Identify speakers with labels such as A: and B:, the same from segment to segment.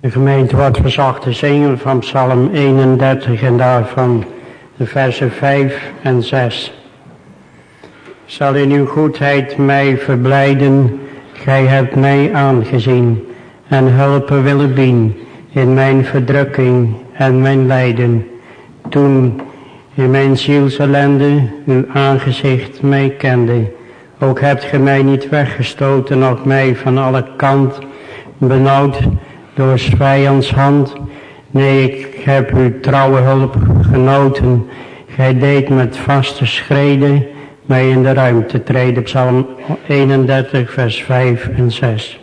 A: De gemeente wordt verzocht te zingen van Psalm 31 en daarvan de versen 5 en 6. Zal in uw goedheid mij verblijden, gij hebt mij aangezien en hulpen willen bieden in mijn verdrukking en mijn lijden. Toen in mijn zielsellende uw aangezicht mij kende. Ook hebt ge mij niet weggestoten, nog mij van alle kant benauwd door vijands hand. Nee, ik heb uw trouwe hulp genoten. Gij deed met vaste schreden mij in de ruimte treden. Psalm 31, vers 5 en 6.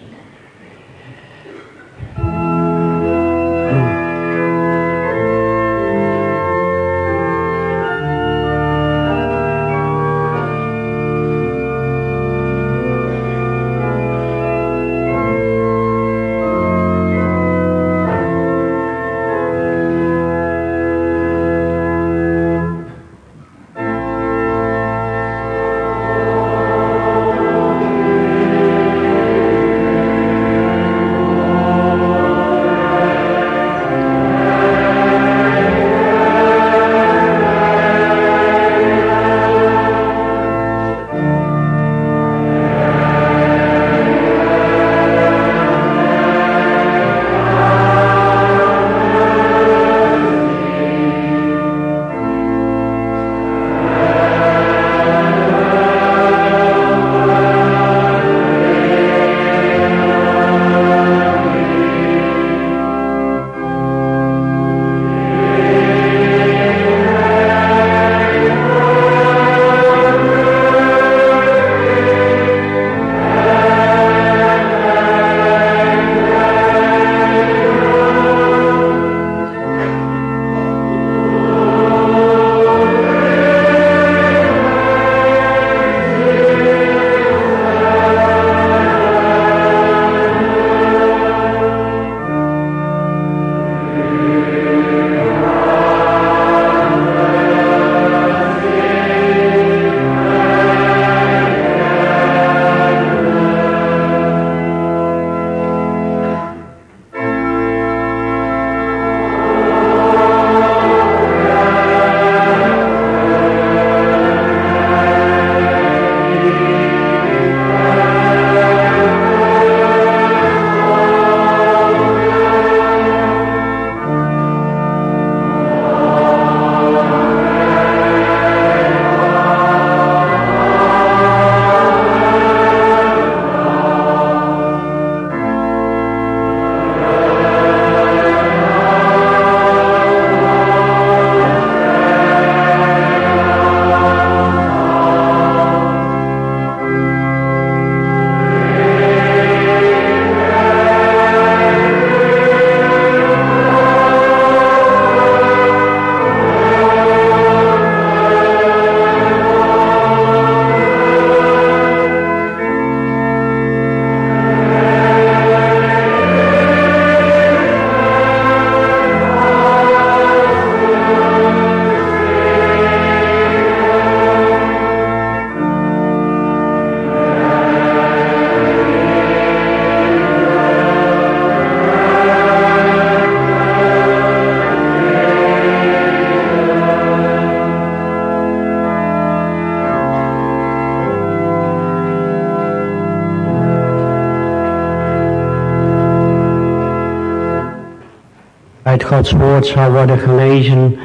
A: Woord zal worden gelezen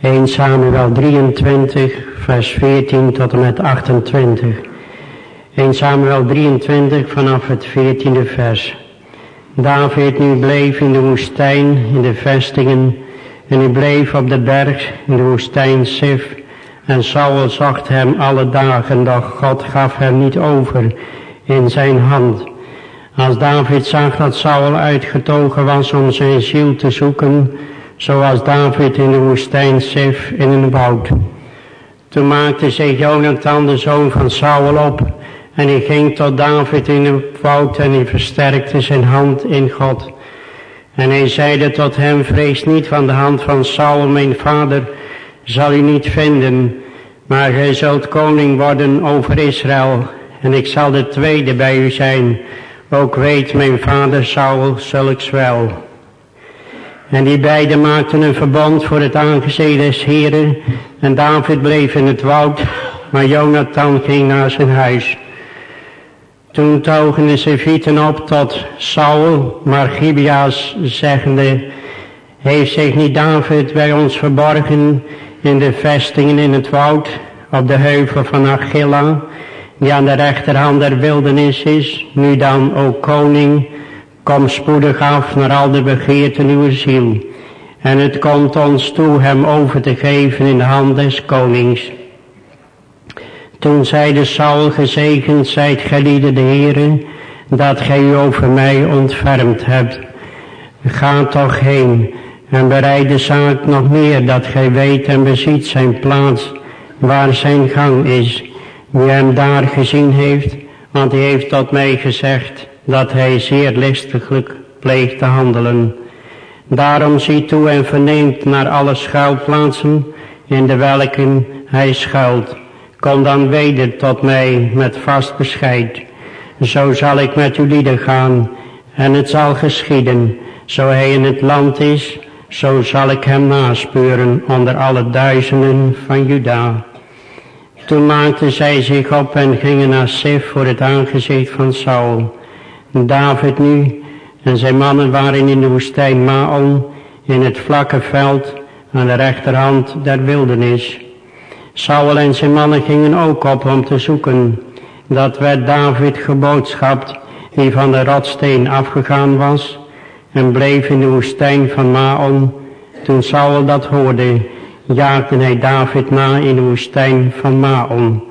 A: 1 Samuel 23 vers 14 tot en met 28. 1 Samuel 23 vanaf het 14e vers. David nu bleef in de woestijn, in de vestingen, en hij bleef op de berg in de woestijn Sif. En Saul zocht hem alle dagen, doch God gaf hem niet over in zijn hand. Als David zag dat Saul uitgetogen was om zijn ziel te zoeken, zoals David in de woestijn Sif in een woud. Toen maakte zich Jonathan, de zoon van Saul, op en hij ging tot David in het woud en hij versterkte zijn hand in God. En hij zeide tot hem, vrees niet van de hand van Saul, mijn vader, zal u niet vinden, maar gij zult koning worden over Israël en ik zal de tweede bij u zijn. Ook weet mijn vader Saul zulks wel. En die beiden maakten een verbond voor het aangezicht des Heren. En David bleef in het woud, maar Jonathan ging naar zijn huis. Toen togen de Sefieten op tot Saul, maar Gibea's zeggende, heeft zich niet David bij ons verborgen in de vestingen in het woud, op de heuvel van Achilla, die aan de rechterhand der wildernis is, nu dan, o koning, kom spoedig af naar al de begeerten uw ziel. En het komt ons toe hem over te geven in de hand des konings. Toen zeide Saul, gezegend zijt gelieden de Heere, dat gij u over mij ontfermd hebt. Ga toch heen en bereid de zaak nog meer, dat gij weet en beziet zijn plaats, waar zijn gang is. Wie hem daar gezien heeft, want hij heeft tot mij gezegd dat hij zeer listiglijk pleegt te handelen. Daarom ziet toe en verneemt naar alle schuilplaatsen in de welken hij schuilt Kom dan weder tot mij met vast bescheid. Zo zal ik met uw lieden gaan. En het zal geschieden. Zo hij in het land is, zo zal ik hem naspeuren onder alle duizenden van Juda. Toen maakten zij zich op en gingen naar Sif voor het aangezicht van Saul. David nu en zijn mannen waren in de woestijn Maon in het vlakke veld aan de rechterhand der wildernis. Saul en zijn mannen gingen ook op om te zoeken. Dat werd David geboodschapt, die van de rotsteen afgegaan was, en bleef in de woestijn van Maon. Toen Saul dat hoorde, jaagde hij David na in de woestijn van Maon.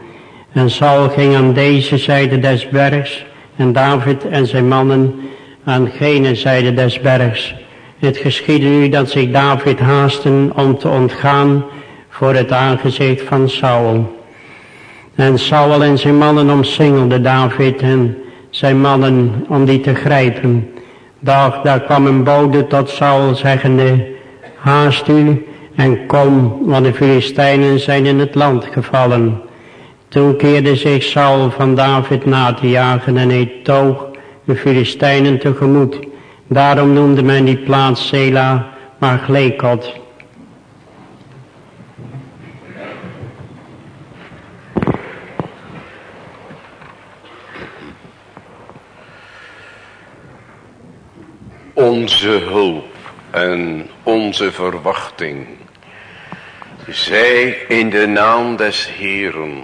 A: En Saul ging aan deze zijde des bergs, en David en zijn mannen aan gene zijde des bergs. Het geschiedde nu dat zich David haasten om te ontgaan voor het aangezicht van Saul. En Saul en zijn mannen omsingelden David en zijn mannen om die te grijpen. Dag, daar kwam een bode tot Saul zeggende, haast u en kom, want de Filistijnen zijn in het land gevallen. Toen keerde zich Saul van David na te jagen en hij toog de Filistijnen tegemoet. Daarom noemde men die plaats Sela, maar Glekot.
B: onze hulp en onze verwachting. Zij in de naam des Heeren,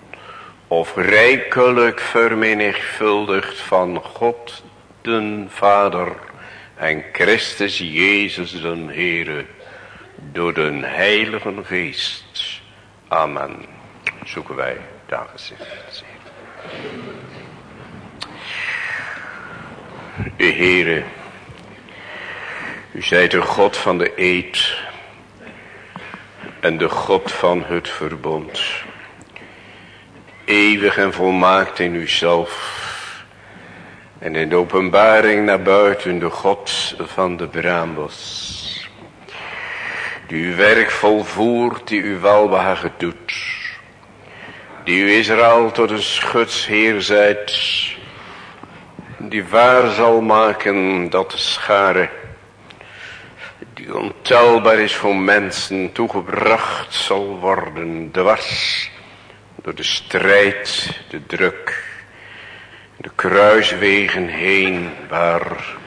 B: of rijkelijk vermenigvuldigd van God den Vader en Christus Jezus den Heere door den Heilige Geest. Amen. Zoeken wij daar gezicht. De Heere u zijt de God van de eed en de God van het verbond. Eeuwig en volmaakt in uzelf. En in de openbaring naar buiten de God van de braambos. Die uw werk volvoert, die uw welbehagen doet. Die u Israël tot een schutsheer zijt. Die waar zal maken dat de schare die ontelbaar is voor mensen toegebracht zal worden, dwars door de strijd, de druk, de kruiswegen heen, waar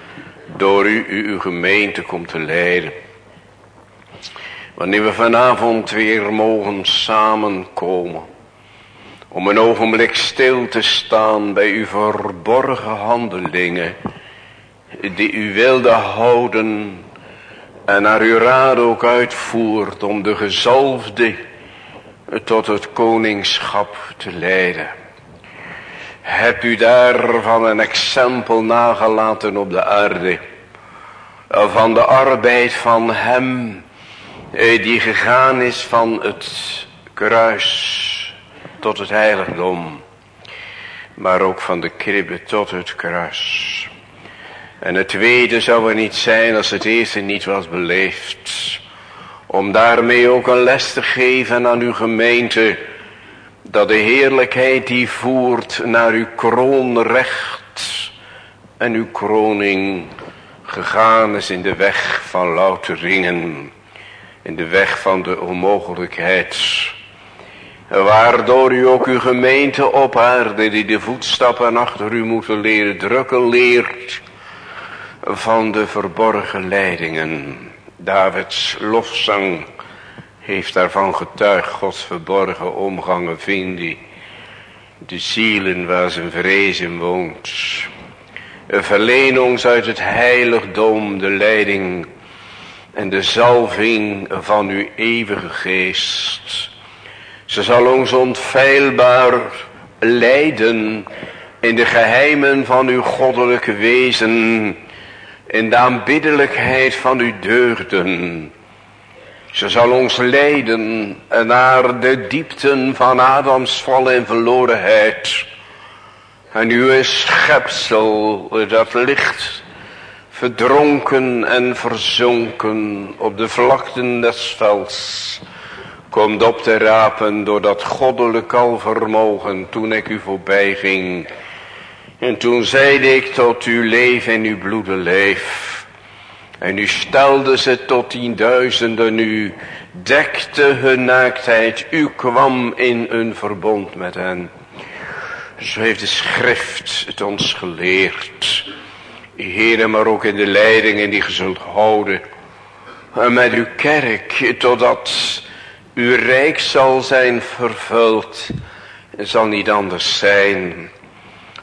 B: door u uw gemeente komt te leiden. Wanneer we vanavond weer mogen samenkomen, om een ogenblik stil te staan bij uw verborgen handelingen, die u wilde houden en naar uw raad ook uitvoert om de gezalfde tot het koningschap te leiden. Hebt u daarvan een exempel nagelaten op de aarde. Van de arbeid van hem eh, die gegaan is van het kruis tot het heiligdom, maar ook van de kribbe tot het kruis. En het tweede zou er niet zijn als het eerste niet was beleefd. Om daarmee ook een les te geven aan uw gemeente. Dat de heerlijkheid die voert naar uw kroonrecht en uw kroning gegaan is in de weg van louter ringen. In de weg van de onmogelijkheid. Waardoor u ook uw gemeente op aarde die de voetstappen achter u moeten leren drukken leert van de verborgen leidingen. Davids lofzang heeft daarvan getuigd, Gods verborgen omgangen die de zielen waar zijn vrezen woont. Verleen ons uit het heiligdom de leiding en de zalving van uw eeuwige geest. Ze zal ons onfeilbaar leiden in de geheimen van uw goddelijke wezen in de aanbiddelijkheid van uw deugden. Ze zal ons leiden naar de diepten van Adams val en verlorenheid. En uw schepsel dat ligt verdronken en verzonken op de vlakten des velds. Komt op te rapen door dat goddelijk alvermogen toen ik u voorbij ging en toen zeide ik tot uw leven en uw bloede leef. En u stelde ze tot tienduizenden, u dekte hun naaktheid, u kwam in een verbond met hen. Zo heeft de schrift het ons geleerd. Heere, maar ook in de leidingen die ge zult houden. En met uw kerk, totdat uw rijk zal zijn vervuld. Zal niet anders zijn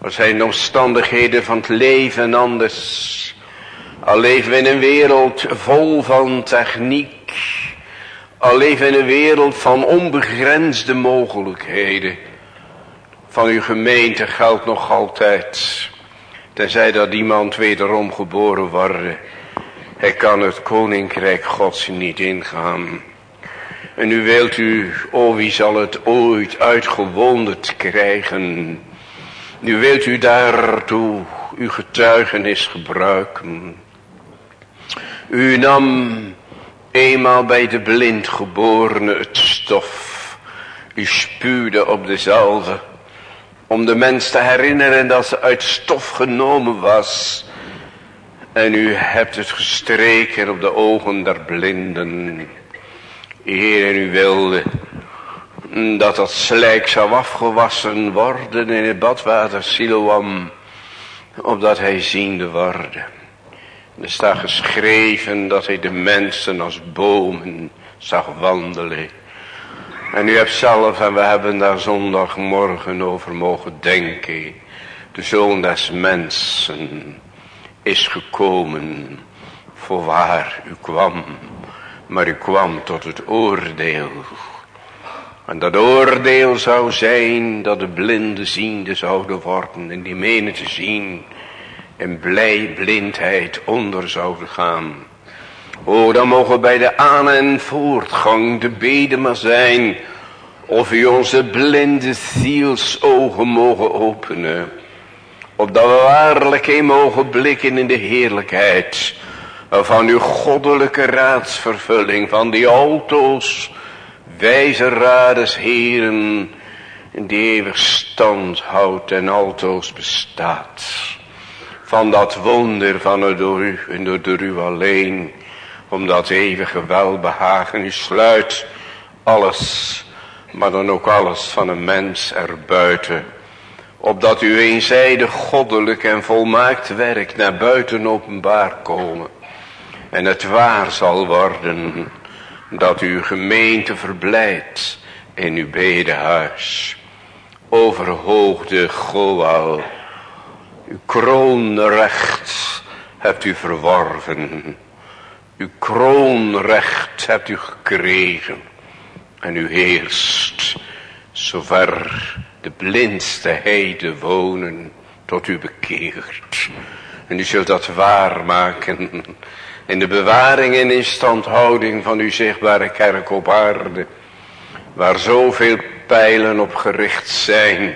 B: er zijn de omstandigheden van het leven anders. Al leven we in een wereld vol van techniek. Al leven we in een wereld van onbegrensde mogelijkheden. Van uw gemeente geldt nog altijd. Tenzij dat iemand wederom geboren worden. Hij kan het koninkrijk gods niet ingaan. En nu wilt u, oh wie zal het ooit uitgewonderd krijgen. Nu wilt u daartoe uw getuigenis gebruiken. U nam eenmaal bij de blindgeborene het stof. U spuwde op de zalve. Om de mens te herinneren dat ze uit stof genomen was. En u hebt het gestreken op de ogen der blinden. Heer, en u wilde dat dat slijk zou afgewassen worden in het badwater Siloam, opdat hij ziende worden. Er staat geschreven dat hij de mensen als bomen zag wandelen. En u hebt zelf, en we hebben daar zondagmorgen over mogen denken, de zoon des mensen is gekomen, voorwaar u kwam, maar u kwam tot het oordeel en dat oordeel zou zijn dat de blinden ziende zouden worden en die menen te zien en blij blindheid onder zouden gaan. O, dan mogen bij de aan- en voortgang de beden maar zijn of u onze blinde zielsogen mogen openen. Opdat we waarlijk een mogen blikken in de heerlijkheid van uw goddelijke raadsvervulling, van die altoos wijze rades heren, die eeuwig stand houdt en altoos bestaat. Van dat wonder van het door u en door, door u alleen, omdat eeuwige welbehagen u sluit alles, maar dan ook alles van een mens erbuiten. Opdat u eenzijdig goddelijk en volmaakt werk naar buiten openbaar komen. En het waar zal worden dat uw gemeente verblijdt in uw bedehuis. Overhoogde Goal, uw kroonrecht hebt u verworven. Uw kroonrecht hebt u gekregen. En u heerst, zover de blindste heide wonen, tot u bekeert. En u zult dat waarmaken in de bewaring en instandhouding van uw zichtbare kerk op aarde. Waar zoveel pijlen op gericht zijn.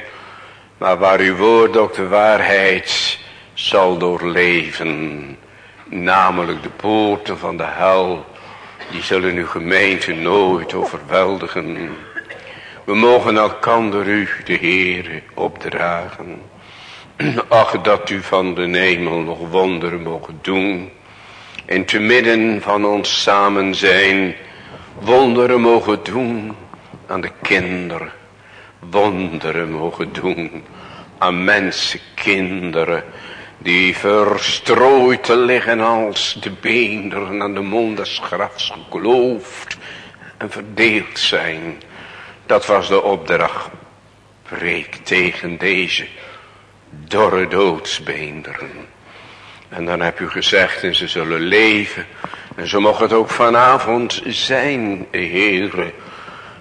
B: Maar waar uw woord ook de waarheid zal doorleven. Namelijk de poorten van de hel. Die zullen uw gemeente nooit overweldigen. We mogen elkander u, de Heere, opdragen. Ach, dat u van de hemel nog wonderen mogen doen. En te midden van ons samen zijn, wonderen mogen doen aan de kinderen. Wonderen mogen doen aan mensenkinderen. Die verstrooid te liggen als de beenderen aan de mond des grafs geloofd en verdeeld zijn. Dat was de opdracht. Preek tegen deze dorre doodsbeenderen. En dan heb u gezegd en ze zullen leven. En zo mag het ook vanavond zijn, Heere.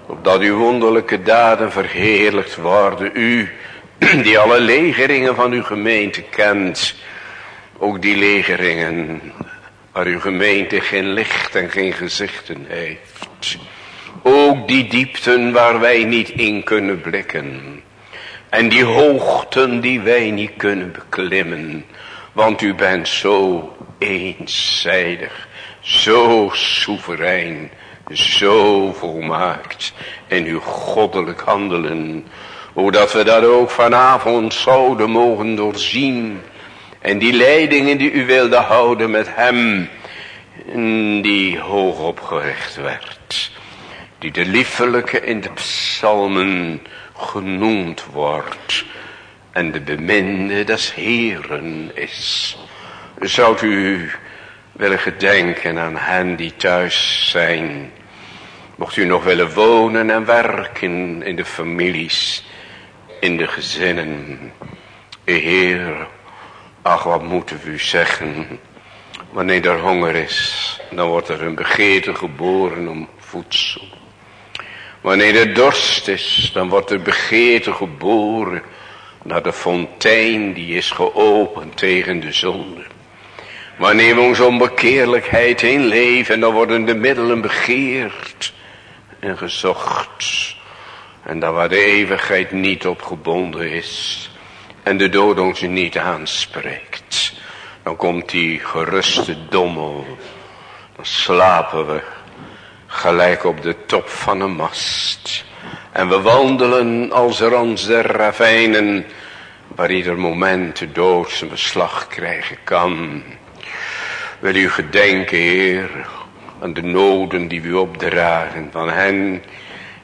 B: Opdat uw wonderlijke daden verheerlijkt worden. U die alle legeringen van uw gemeente kent. Ook die legeringen waar uw gemeente geen licht en geen gezichten heeft. Ook die diepten waar wij niet in kunnen blikken. En die hoogten die wij niet kunnen beklimmen. Want u bent zo eenzijdig, zo soeverein, zo volmaakt in uw goddelijk handelen. Hoe dat we dat ook vanavond zouden mogen doorzien. En die leidingen die u wilde houden met hem, die hoog opgericht werd. Die de liefelijke in de psalmen genoemd wordt. En de beminde des Heeren is. Zou u willen gedenken aan hen die thuis zijn. Mocht u nog willen wonen en werken in de families, in de gezinnen. Heer, ach wat moeten we u zeggen. Wanneer er honger is, dan wordt er een begeerte geboren om voedsel. Wanneer er dorst is, dan wordt er begeerte geboren naar de fontein die is geopend tegen de zonde. Wanneer we onze onbekeerlijkheid in leven, dan worden de middelen begeerd en gezocht. En dan waar de eeuwigheid niet op gebonden is en de dood ons niet aanspreekt, dan komt die geruste dommel. Dan slapen we gelijk op de top van een mast. En we wandelen als rans der ravijnen, waar ieder moment de dood zijn beslag krijgen kan. Wil u gedenken, Heer, aan de noden die we opdragen van hen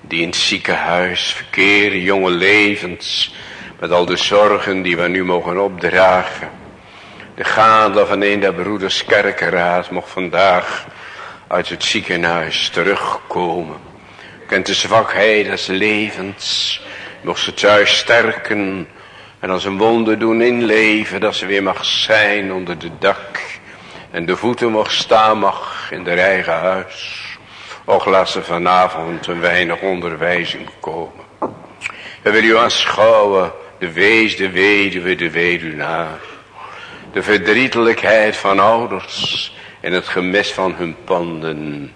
B: die in het ziekenhuis verkeren, jonge levens, met al de zorgen die we nu mogen opdragen. De gade van een der broeders kerkenraad mocht vandaag uit het ziekenhuis terugkomen. Kent de zwakheid des levens. Mocht ze thuis sterken. En als een wonder doen inleven. Dat ze weer mag zijn onder de dak. En de voeten mag staan mag in de eigen huis. Och laat ze vanavond een weinig onderwijzing komen. We willen u aanschouwen. De wees, de weduwe, de weduwnaar. De verdrietelijkheid van ouders in het gemis van hun panden.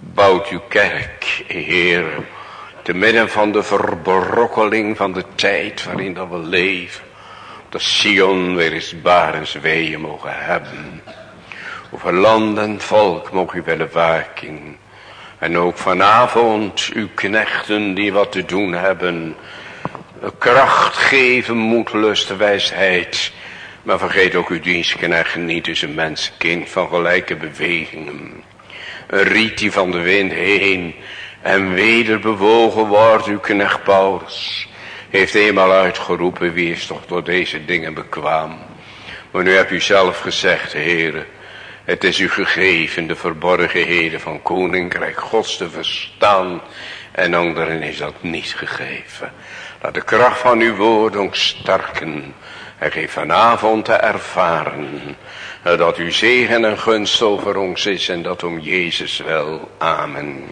B: Bouwt uw kerk, Heer, te midden van de verbrokkeling van de tijd waarin dat we leven. Dat Sion weer eens barens weeën mogen hebben. Over land en volk mogen u willen waken. En ook vanavond uw knechten die wat te doen hebben. Kracht geven, moed, lust, wijsheid maar vergeet ook uw dienstknecht niet is een mensenkind van gelijke bewegingen. Een riet van de wind heen en weder bewogen wordt uw knecht Paulus. Heeft eenmaal uitgeroepen wie is toch door deze dingen bekwaam. Maar nu hebt u zelf gezegd, heren. Het is u gegeven de verborgenheden van koninkrijk gods te verstaan. En anderen is dat niet gegeven. Laat de kracht van uw woord ons sterken hij geeft vanavond te ervaren dat uw zegen en gunst over ons is en dat om Jezus wel. Amen.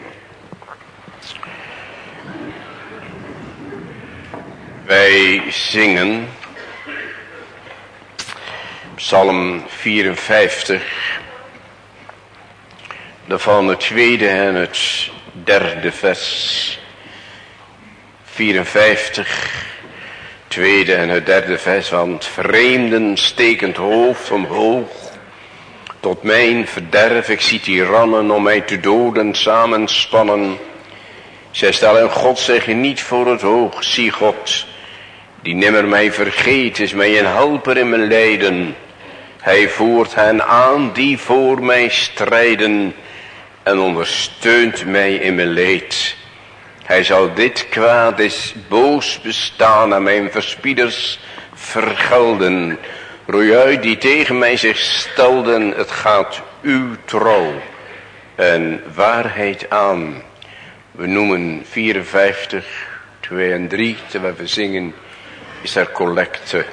B: Wij zingen Psalm 54, van het tweede en het derde vers. 54, tweede en het derde vers, want vreemden stekend hoofd omhoog, tot mijn verderf, ik zie tirannen om mij te doden samenspannen. Zij stellen God zich niet voor het oog, zie God, die nimmer mij vergeet, is mij een helper in mijn lijden. Hij voert hen aan die voor mij strijden en ondersteunt mij in mijn leed. Hij zal dit kwaad is boos bestaan aan mijn verspieders vergelden. Roei die tegen mij zich stelden, het gaat uw trouw en waarheid aan. We noemen 54, 2 en 3, terwijl we zingen, is er collecte.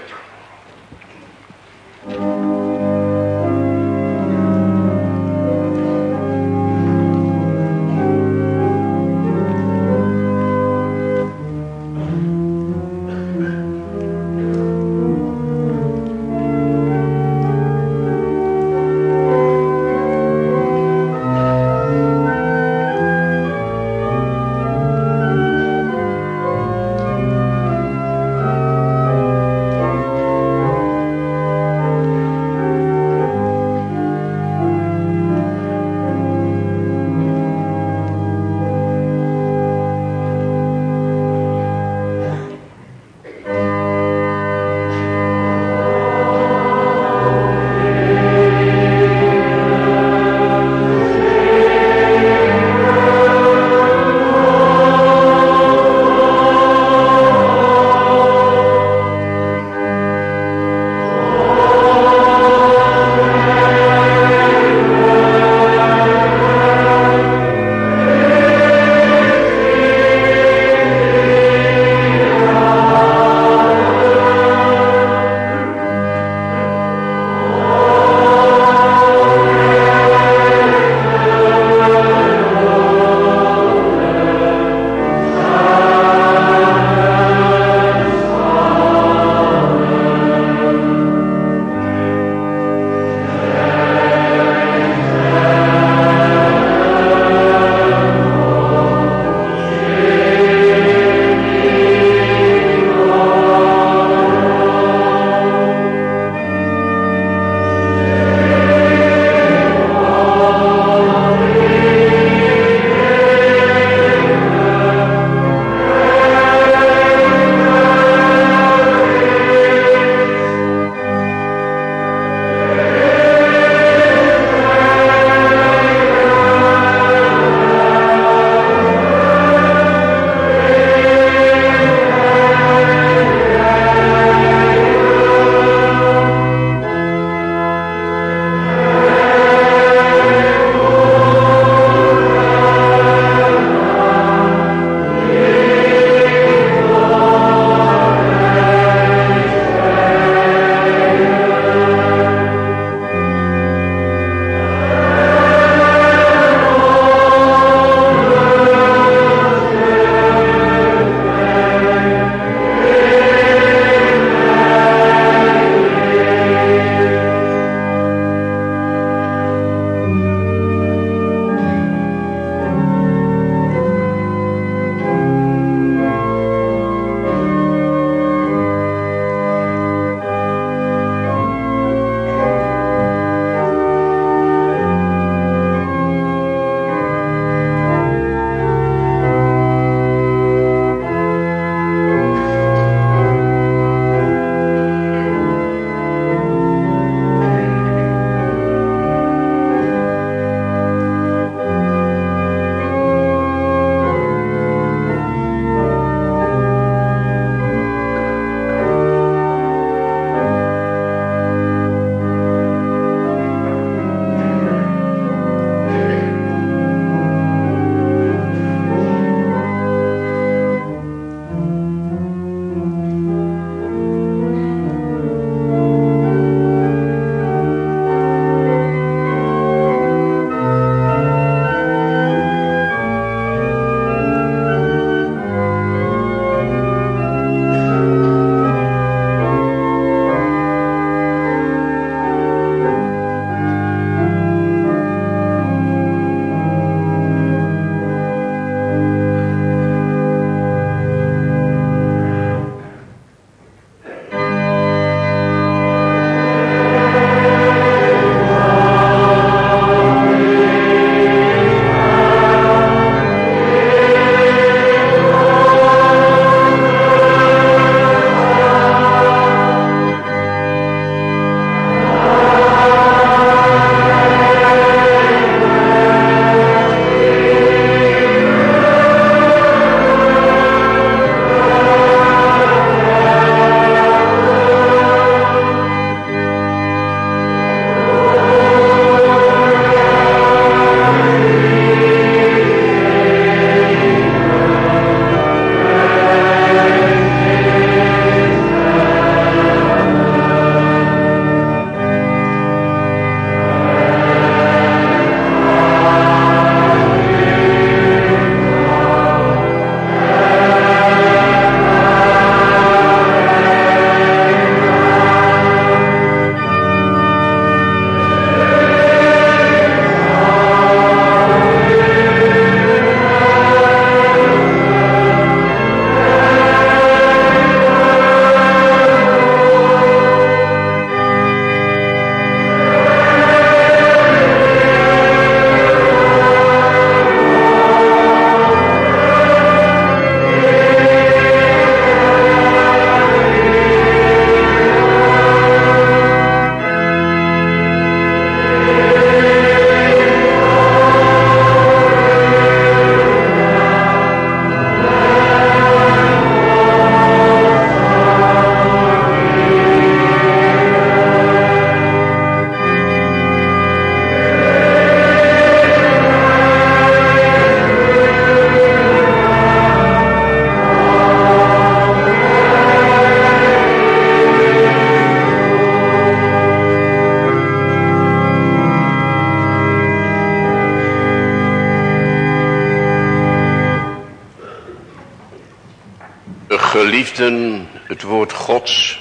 B: Het woord Gods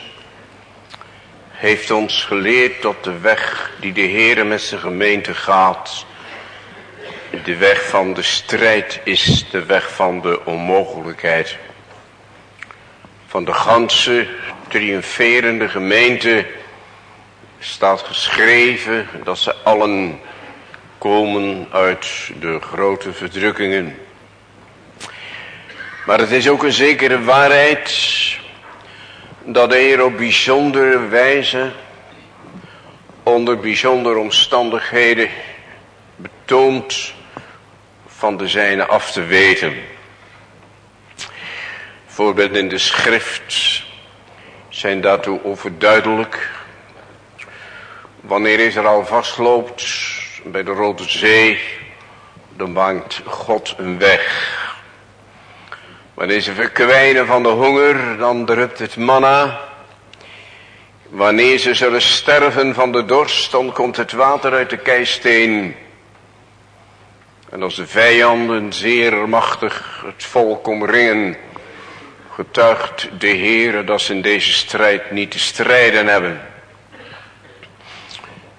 B: heeft ons geleerd dat de weg die de Heer met zijn gemeente gaat, de weg van de strijd is, de weg van de onmogelijkheid. Van de ganse triomferende gemeente staat geschreven dat ze allen komen uit de grote verdrukkingen. Maar het is ook een zekere waarheid dat de Heer op bijzondere wijze onder bijzondere omstandigheden betoont van de zijne af te weten. Voorbeelden in de schrift zijn daartoe overduidelijk. Wanneer Israël vastloopt bij de Rode Zee, dan bangt God een weg. Wanneer ze verkwijnen van de honger, dan drupt het manna. Wanneer ze zullen sterven van de dorst, dan komt het water uit de keisteen. En als de vijanden zeer machtig het volk omringen, getuigt de Heer dat ze in deze strijd niet te strijden hebben.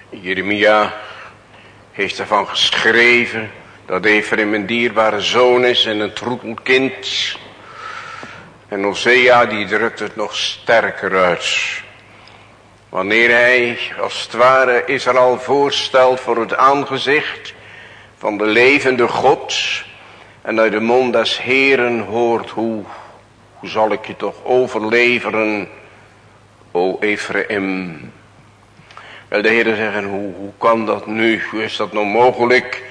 B: Jeremia heeft ervan geschreven dat Ephraim een dierbare zoon is en een troetelkind. En Hosea die drukt het nog sterker uit. Wanneer hij als het ware Israël voorstelt voor het aangezicht van de levende God. En uit de mond des Heren hoort hoe, hoe zal ik je toch overleveren, o Ephraim. Wel de Heer zeggen, hoe, hoe kan dat nu? Hoe is dat nou mogelijk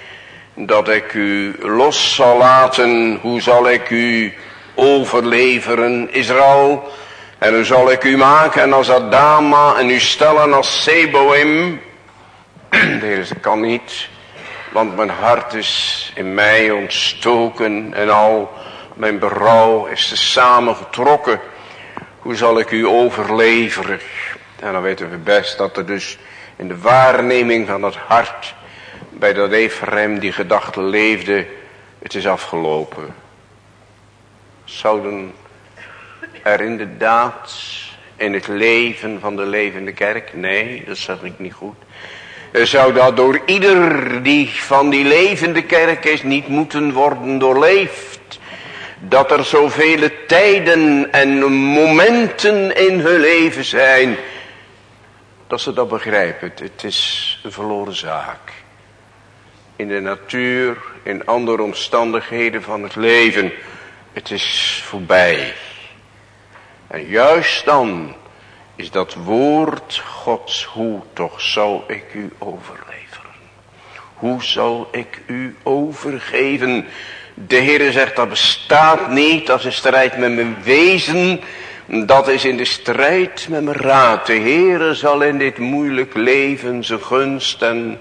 B: dat ik u los zal laten? Hoe zal ik u overleveren, Israël. En dan zal ik u maken als Adama en u stellen als Seboim. De Heer ze kan niet, want mijn hart is in mij ontstoken en al mijn berouw is er samengetrokken. Hoe zal ik u overleveren? En dan weten we best dat er dus in de waarneming van het hart bij dat Ephraim die gedachte leefde, het is afgelopen zouden er inderdaad in het leven van de levende kerk, nee, dat zeg ik niet goed. Zou dat door ieder die van die levende kerk is niet moeten worden doorleefd. Dat er zoveel tijden en momenten in hun leven zijn. Dat ze dat begrijpen. Het is een verloren zaak. In de natuur, in andere omstandigheden van het leven het is voorbij. En juist dan is dat woord Gods, hoe toch zal ik u overleveren? Hoe zal ik u overgeven? De Heer zegt dat bestaat niet, dat is een strijd met mijn wezen. Dat is in de strijd met mijn raad. De Heer zal in dit moeilijk leven zijn gunst en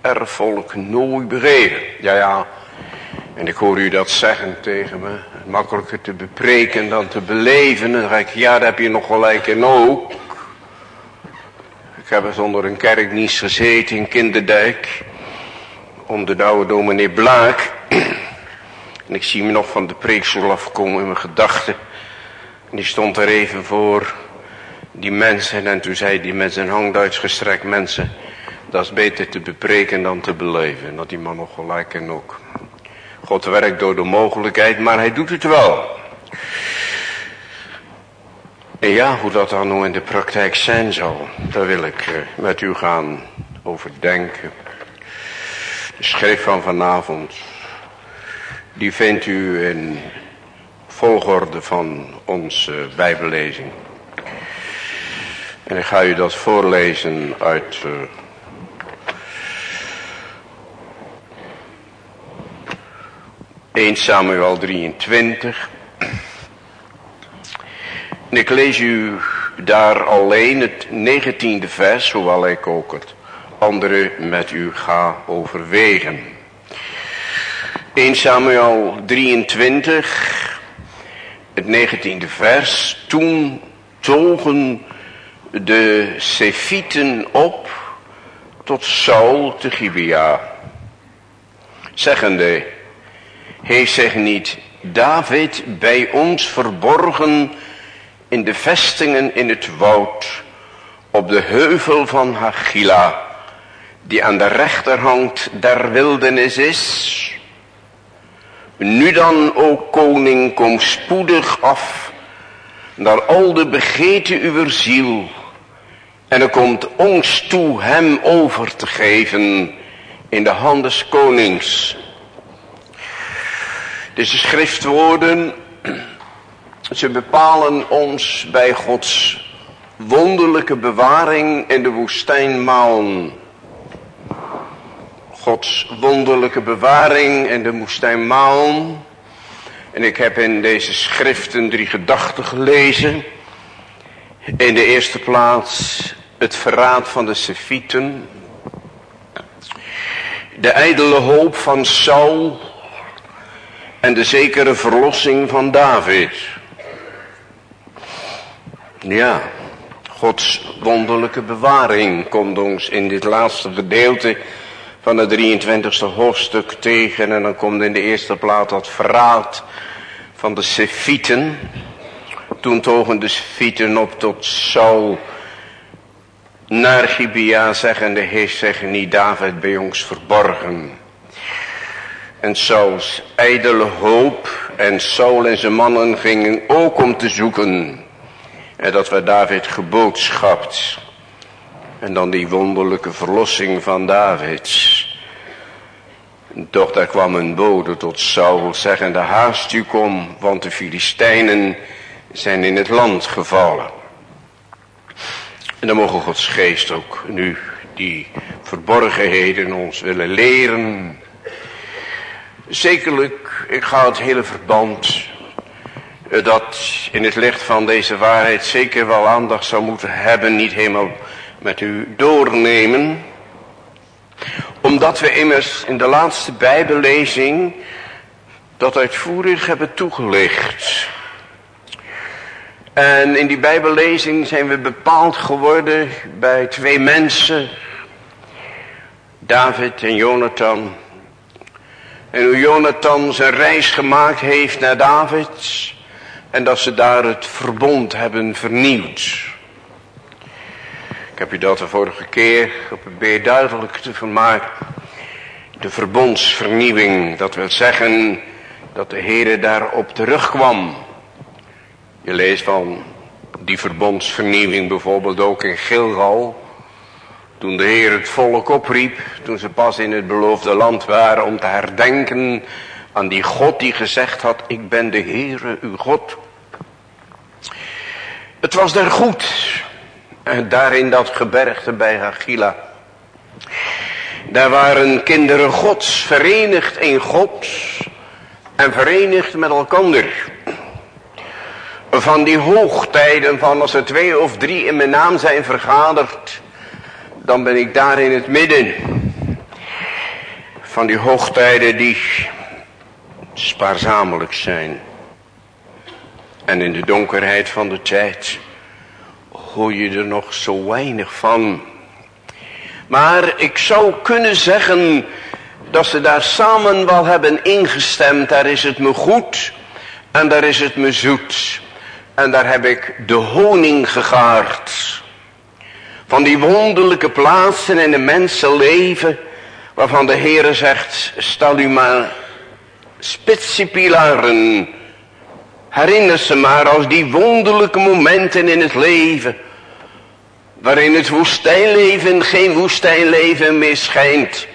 B: erfvolk nooit begeven. Ja, ja. En ik hoor u dat zeggen tegen me makkelijker te bepreken dan te beleven. En dan ik, ja, daar heb je nog gelijk in ook. Ik heb eens onder een kerkdienst gezeten in Kinderdijk. Onder de oude dominee Blaak. En ik zie me nog van de preekstoel afkomen in mijn gedachten. En die stond er even voor die mensen. En toen zei die met zijn hand uitgestrekt mensen. Dat is beter te bepreken dan te beleven. En dat die man nog gelijk en ook. God werkt door de mogelijkheid, maar hij doet het wel. En ja, hoe dat dan nou in de praktijk zijn zal, daar wil ik eh, met u gaan overdenken. De schrift van vanavond, die vindt u in volgorde van onze bijbellezing. En ik ga u dat voorlezen uit 1 Samuel 23. En ik lees u daar alleen het negentiende vers, hoewel ik ook het andere met u ga overwegen. 1 Samuel 23, het negentiende vers. Toen togen de Sefieten op tot Saul te Gibea, zeggende heeft zich niet David bij ons verborgen in de vestingen in het woud op de heuvel van Hagila, die aan de rechterhand der wildernis is. Nu dan, o koning, kom spoedig af naar al de begeten uw ziel. En er komt ons toe hem over te geven in de hand des konings. Deze schriftwoorden, ze bepalen ons bij Gods wonderlijke bewaring in de woestijn Maon. Gods wonderlijke bewaring in de woestijn Maon. En ik heb in deze schriften drie gedachten gelezen. In de eerste plaats het verraad van de Sefieten. De ijdele hoop van Saul. En de zekere verlossing van David. Ja, Gods wonderlijke bewaring komt ons in dit laatste gedeelte van het 23e hoofdstuk tegen. En dan komt in de eerste plaats dat verraad van de Sefieten. Toen togen de Sefieten op tot Saul naar Gibea zeggende, heeft zeggen niet David bij ons verborgen. En Sauls ijdele hoop en Saul en zijn mannen gingen ook om te zoeken. En dat werd David geboodschapt. En dan die wonderlijke verlossing van David. Doch daar kwam een bode tot Saul zeggende haast u kom, want de Filistijnen zijn in het land gevallen. En dan mogen Gods geest ook nu die verborgenheden ons willen leren. Zekerlijk, ik ga het hele verband eh, dat in het licht van deze waarheid zeker wel aandacht zou moeten hebben, niet helemaal met u doornemen. Omdat we immers in de laatste bijbellezing dat uitvoerig hebben toegelicht. En in die bijbellezing zijn we bepaald geworden bij twee mensen. David en Jonathan. En hoe Jonathan zijn reis gemaakt heeft naar David. En dat ze daar het verbond hebben vernieuwd. Ik heb u dat de vorige keer geprobeerd duidelijk te vermaken. De verbondsvernieuwing, dat wil zeggen dat de Heer daarop terugkwam. Je leest van die verbondsvernieuwing bijvoorbeeld ook in Gilgal. Toen de Heer het volk opriep, toen ze pas in het beloofde land waren om te herdenken aan die God die gezegd had, ik ben de Heere uw God. Het was daar goed, en daar in dat gebergte bij Hagila. Daar waren kinderen gods, verenigd in God en verenigd met elkander van die hoogtijden van als er twee of drie in mijn naam zijn vergaderd, dan ben ik daar in het midden. Van die hoogtijden die spaarzamelijk zijn. En in de donkerheid van de tijd hoor je er nog zo weinig van. Maar ik zou kunnen zeggen dat ze daar samen wel hebben ingestemd. Daar is het me goed en daar is het me zoet. En daar heb ik de honing gegaard. Van die wonderlijke plaatsen in de mensenleven. Waarvan de Heere zegt, stel u maar spitsipilaren. Herinner ze maar als die wonderlijke momenten in het leven. Waarin het woestijnleven geen woestijnleven meer schijnt.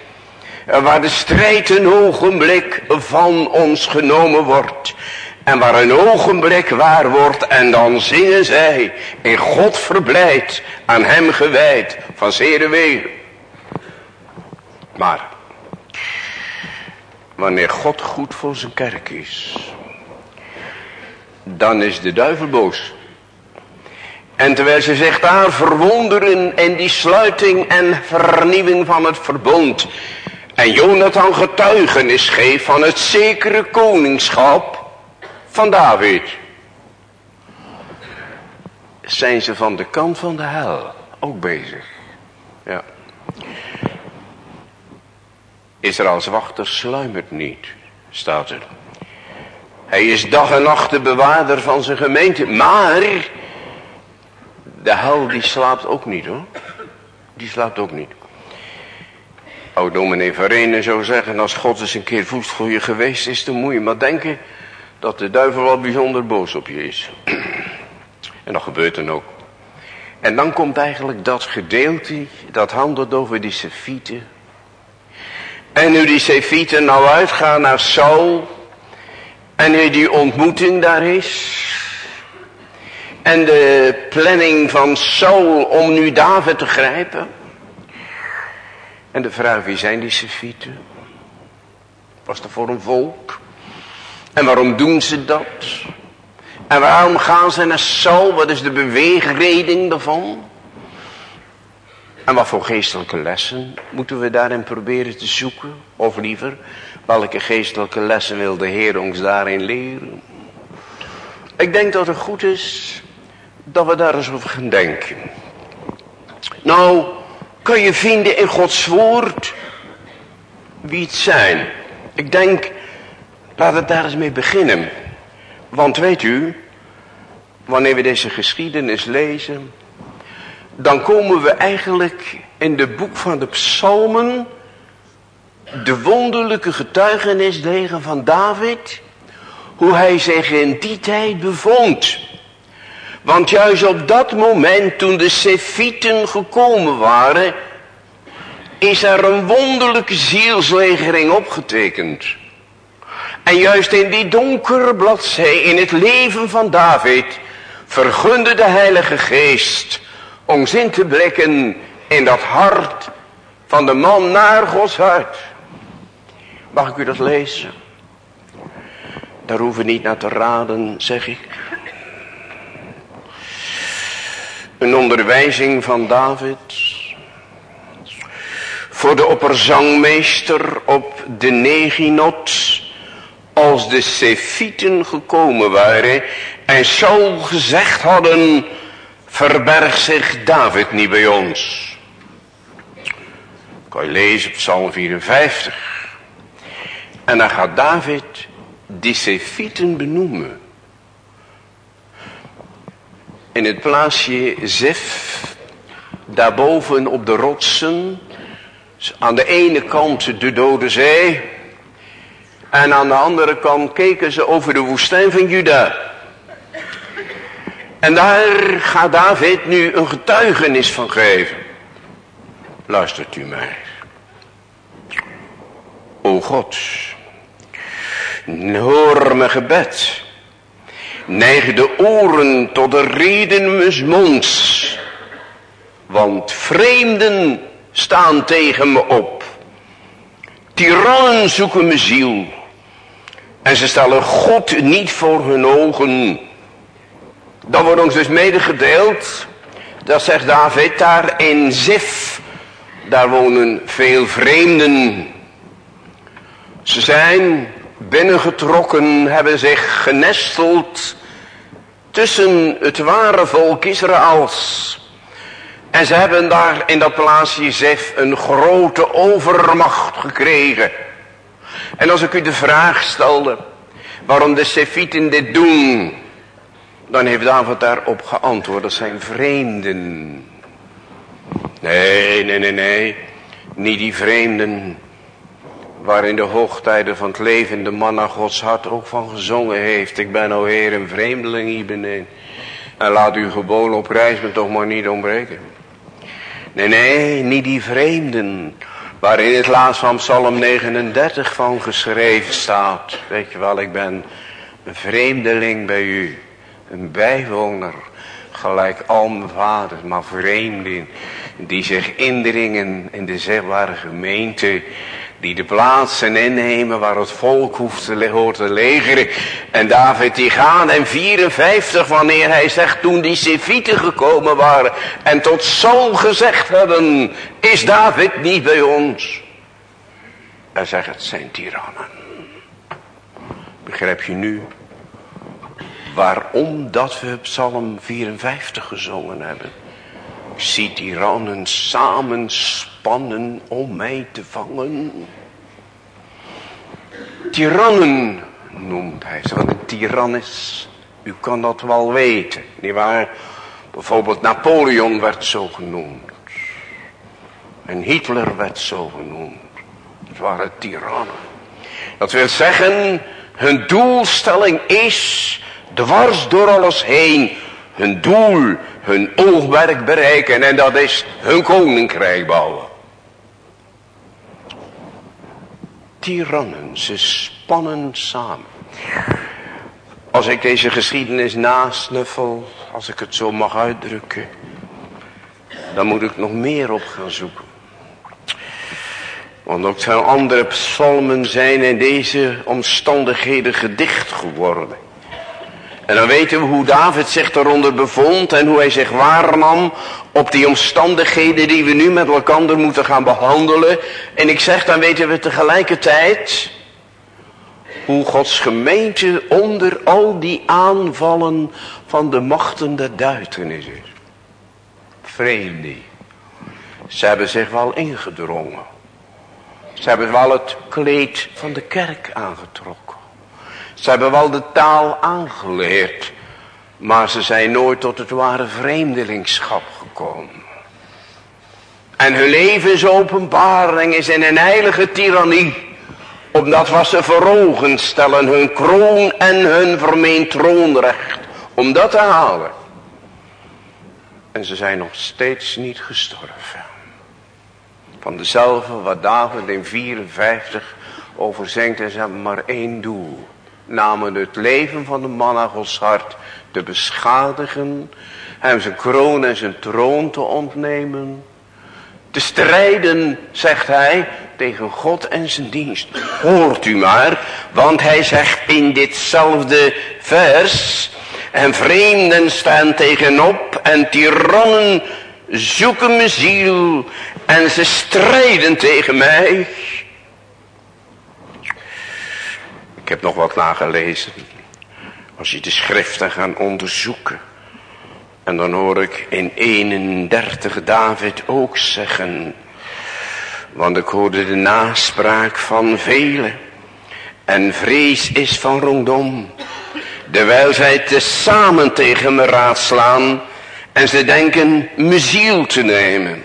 B: Waar de strijd een ogenblik van ons genomen wordt. En waar een ogenblik waar wordt en dan zingen zij in God verblijd, aan hem gewijd, van zere wegen. Maar, wanneer God goed voor zijn kerk is, dan is de duivel boos. En terwijl ze zich daar verwonderen in die sluiting en vernieuwing van het verbond. En Jonathan getuigenis geeft van het zekere koningschap van David. Zijn ze van de kant van de hel ook bezig. Ja. Israëls wachter sluimert niet, staat er. Hij is dag en nacht de bewaarder van zijn gemeente. Maar De hel die slaapt ook niet hoor. Die slaapt ook niet. Oud dominee Verenen zou zeggen, als God eens een keer voest voor je geweest is, dan moet je maar denken dat de duivel wel bijzonder boos op je is. en dat gebeurt dan ook. En dan komt eigenlijk dat gedeelte, dat handelt over die Sefieten. En nu die Sefieten nou uitgaan naar Saul, en nu die ontmoeting daar is, en de planning van Saul om nu David te grijpen. En de vraag, wie zijn die Sefieten? Was dat voor een volk? En waarom doen ze dat? En waarom gaan ze naar Saul? Wat is de beweegreden daarvan? En wat voor geestelijke lessen moeten we daarin proberen te zoeken? Of liever, welke geestelijke lessen wil de Heer ons daarin leren? Ik denk dat het goed is dat we daar eens over gaan denken. Nou, kan je vinden in Gods woord wie het zijn. Ik denk, laat het daar eens mee beginnen. Want weet u, wanneer we deze geschiedenis lezen, dan komen we eigenlijk in de boek van de psalmen de wonderlijke getuigenis tegen van David, hoe hij zich in die tijd bevond. Want juist op dat moment toen de Sefieten gekomen waren, is er een wonderlijke zielslegering opgetekend. En juist in die donkere bladzij in het leven van David vergunde de Heilige Geest ons in te blikken in dat hart van de man naar Gods hart. Mag ik u dat lezen? Daar hoeven we niet naar te raden, zeg ik. Een onderwijzing van David. Voor de opperzangmeester op de Neginot. Als de Sefieten gekomen waren. En zo gezegd hadden. Verberg zich David niet bij ons. Kan je lezen op Psalm 54. En dan gaat David die Sefieten benoemen in het plaatsje Zef, daarboven op de rotsen, aan de ene kant de Dode Zee, en aan de andere kant keken ze over de woestijn van Juda. En daar gaat David nu een getuigenis van geven. Luistert u mij. O God, hoor mijn gebed. Neig de oren tot de reden monds. Want vreemden staan tegen me op. Tirannen zoeken mijn ziel. En ze stellen God niet voor hun ogen. Dan wordt ons dus medegedeeld. Dat zegt David daar in Zif. Daar wonen veel vreemden. Ze zijn binnengetrokken, hebben zich genesteld tussen het ware volk Israëls. En ze hebben daar in dat plaatsje Zef een grote overmacht gekregen. En als ik u de vraag stelde, waarom de Sefieten dit doen, dan heeft David daarop geantwoord, dat zijn vreemden. Nee, nee, nee, nee, niet die vreemden waarin de hoogtijden van het leven de man naar Gods hart ook van gezongen heeft. Ik ben o Heer een vreemdeling hier beneden. En laat uw geboden op reis me toch maar niet ontbreken. Nee, nee, niet die vreemden. Waarin het laatst van Psalm 39 van geschreven staat. Weet je wel, ik ben een vreemdeling bij u. Een bijwoner. Gelijk al mijn vaders, maar vreemden. Die zich indringen in de zichtbare gemeente die de plaatsen innemen waar het volk hoeft te, hoort te legeren. En David die gaan en 54 wanneer hij zegt toen die Sefieten gekomen waren en tot Saul gezegd hebben, is David niet bij ons? Hij zegt het zijn tirannen. Begrijp je nu waarom dat we Psalm 54 gezongen hebben? Zie tirannen samenspannen om mij te vangen. Tirannen noemt hij ze, wat een tiran is. U kan dat wel weten, nietwaar? Bijvoorbeeld Napoleon werd zo genoemd. En Hitler werd zo genoemd. Het waren tirannen. Dat wil zeggen, hun doelstelling is dwars door alles heen hun doel, hun oogmerk bereiken en dat is hun koninkrijk bouwen. Tirannen, ze spannen samen. Als ik deze geschiedenis nasnuffel, als ik het zo mag uitdrukken, dan moet ik nog meer op gaan zoeken. Want ook zijn andere psalmen zijn in deze omstandigheden gedicht geworden. En dan weten we hoe David zich daaronder bevond en hoe hij zich waarnam op die omstandigheden die we nu met elkaar moeten gaan behandelen. En ik zeg, dan weten we tegelijkertijd hoe Gods gemeente onder al die aanvallen van de machten der duisternis is. Vreemde. Ze hebben zich wel ingedrongen. Ze hebben wel het kleed van de kerk aangetrokken. Ze hebben wel de taal aangeleerd. Maar ze zijn nooit tot het ware vreemdelingschap gekomen. En hun levensopenbaring is in een heilige tirannie. Omdat wat ze voor ogen stellen, hun kroon en hun vermeend troonrecht. Om dat te halen. En ze zijn nog steeds niet gestorven. Van dezelfde wat David in 54 overzengt en ze hebben maar één doel namen het leven van de man aan Gods hart te beschadigen, hem zijn kroon en zijn troon te ontnemen, te strijden, zegt hij, tegen God en zijn dienst. Hoort u maar, want hij zegt in ditzelfde vers, en vreemden staan tegenop en tirannen zoeken mijn ziel en ze strijden tegen mij. Ik heb nog wat nagelezen. Als je de schriften gaat onderzoeken. En dan hoor ik in 31 David ook zeggen. Want ik hoorde de naspraak van velen. En vrees is van rondom. Terwijl zij tezamen tegen me raadslaan. En ze denken me ziel te nemen.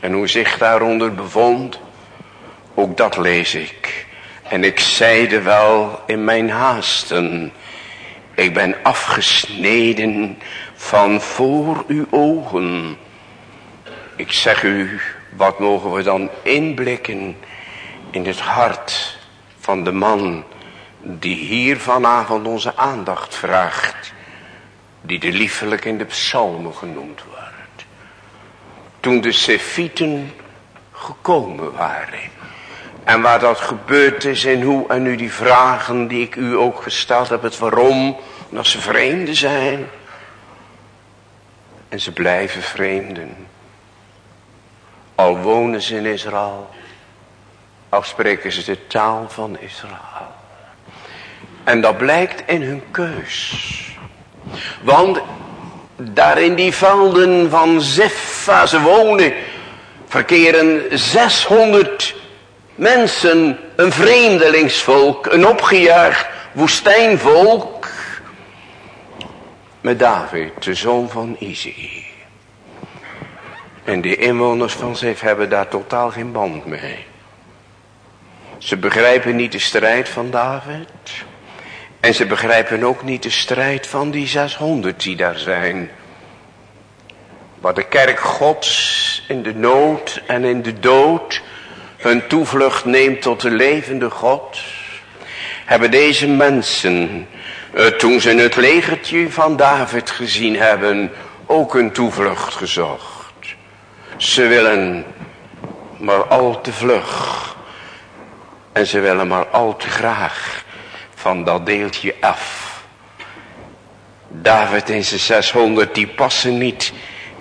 B: En hoe zich daaronder bevond. Ook dat lees ik. En ik zeide wel in mijn haasten, ik ben afgesneden van voor uw ogen. Ik zeg u, wat mogen we dan inblikken in het hart van de man die hier vanavond onze aandacht vraagt. Die de liefelijk in de psalmen genoemd wordt. Toen de Sefieten gekomen waren. En waar dat gebeurd is en hoe en nu die vragen die ik u ook gesteld heb. Het waarom. Omdat ze vreemden zijn. En ze blijven vreemden. Al wonen ze in Israël. Al spreken ze de taal van Israël. En dat blijkt in hun keus. Want daar in die velden van Zef waar ze wonen. Verkeren 600 Mensen, een vreemdelingsvolk, een opgejaagd woestijnvolk. Met David, de zoon van Izzy. En de inwoners van Zef hebben daar totaal geen band mee. Ze begrijpen niet de strijd van David. En ze begrijpen ook niet de strijd van die 600 die daar zijn. Waar de kerk gods in de nood en in de dood hun toevlucht neemt tot de levende God, hebben deze mensen, eh, toen ze het legertje van David gezien hebben, ook een toevlucht gezocht. Ze willen maar al te vlug. En ze willen maar al te graag van dat deeltje af. David en zijn 600 die passen niet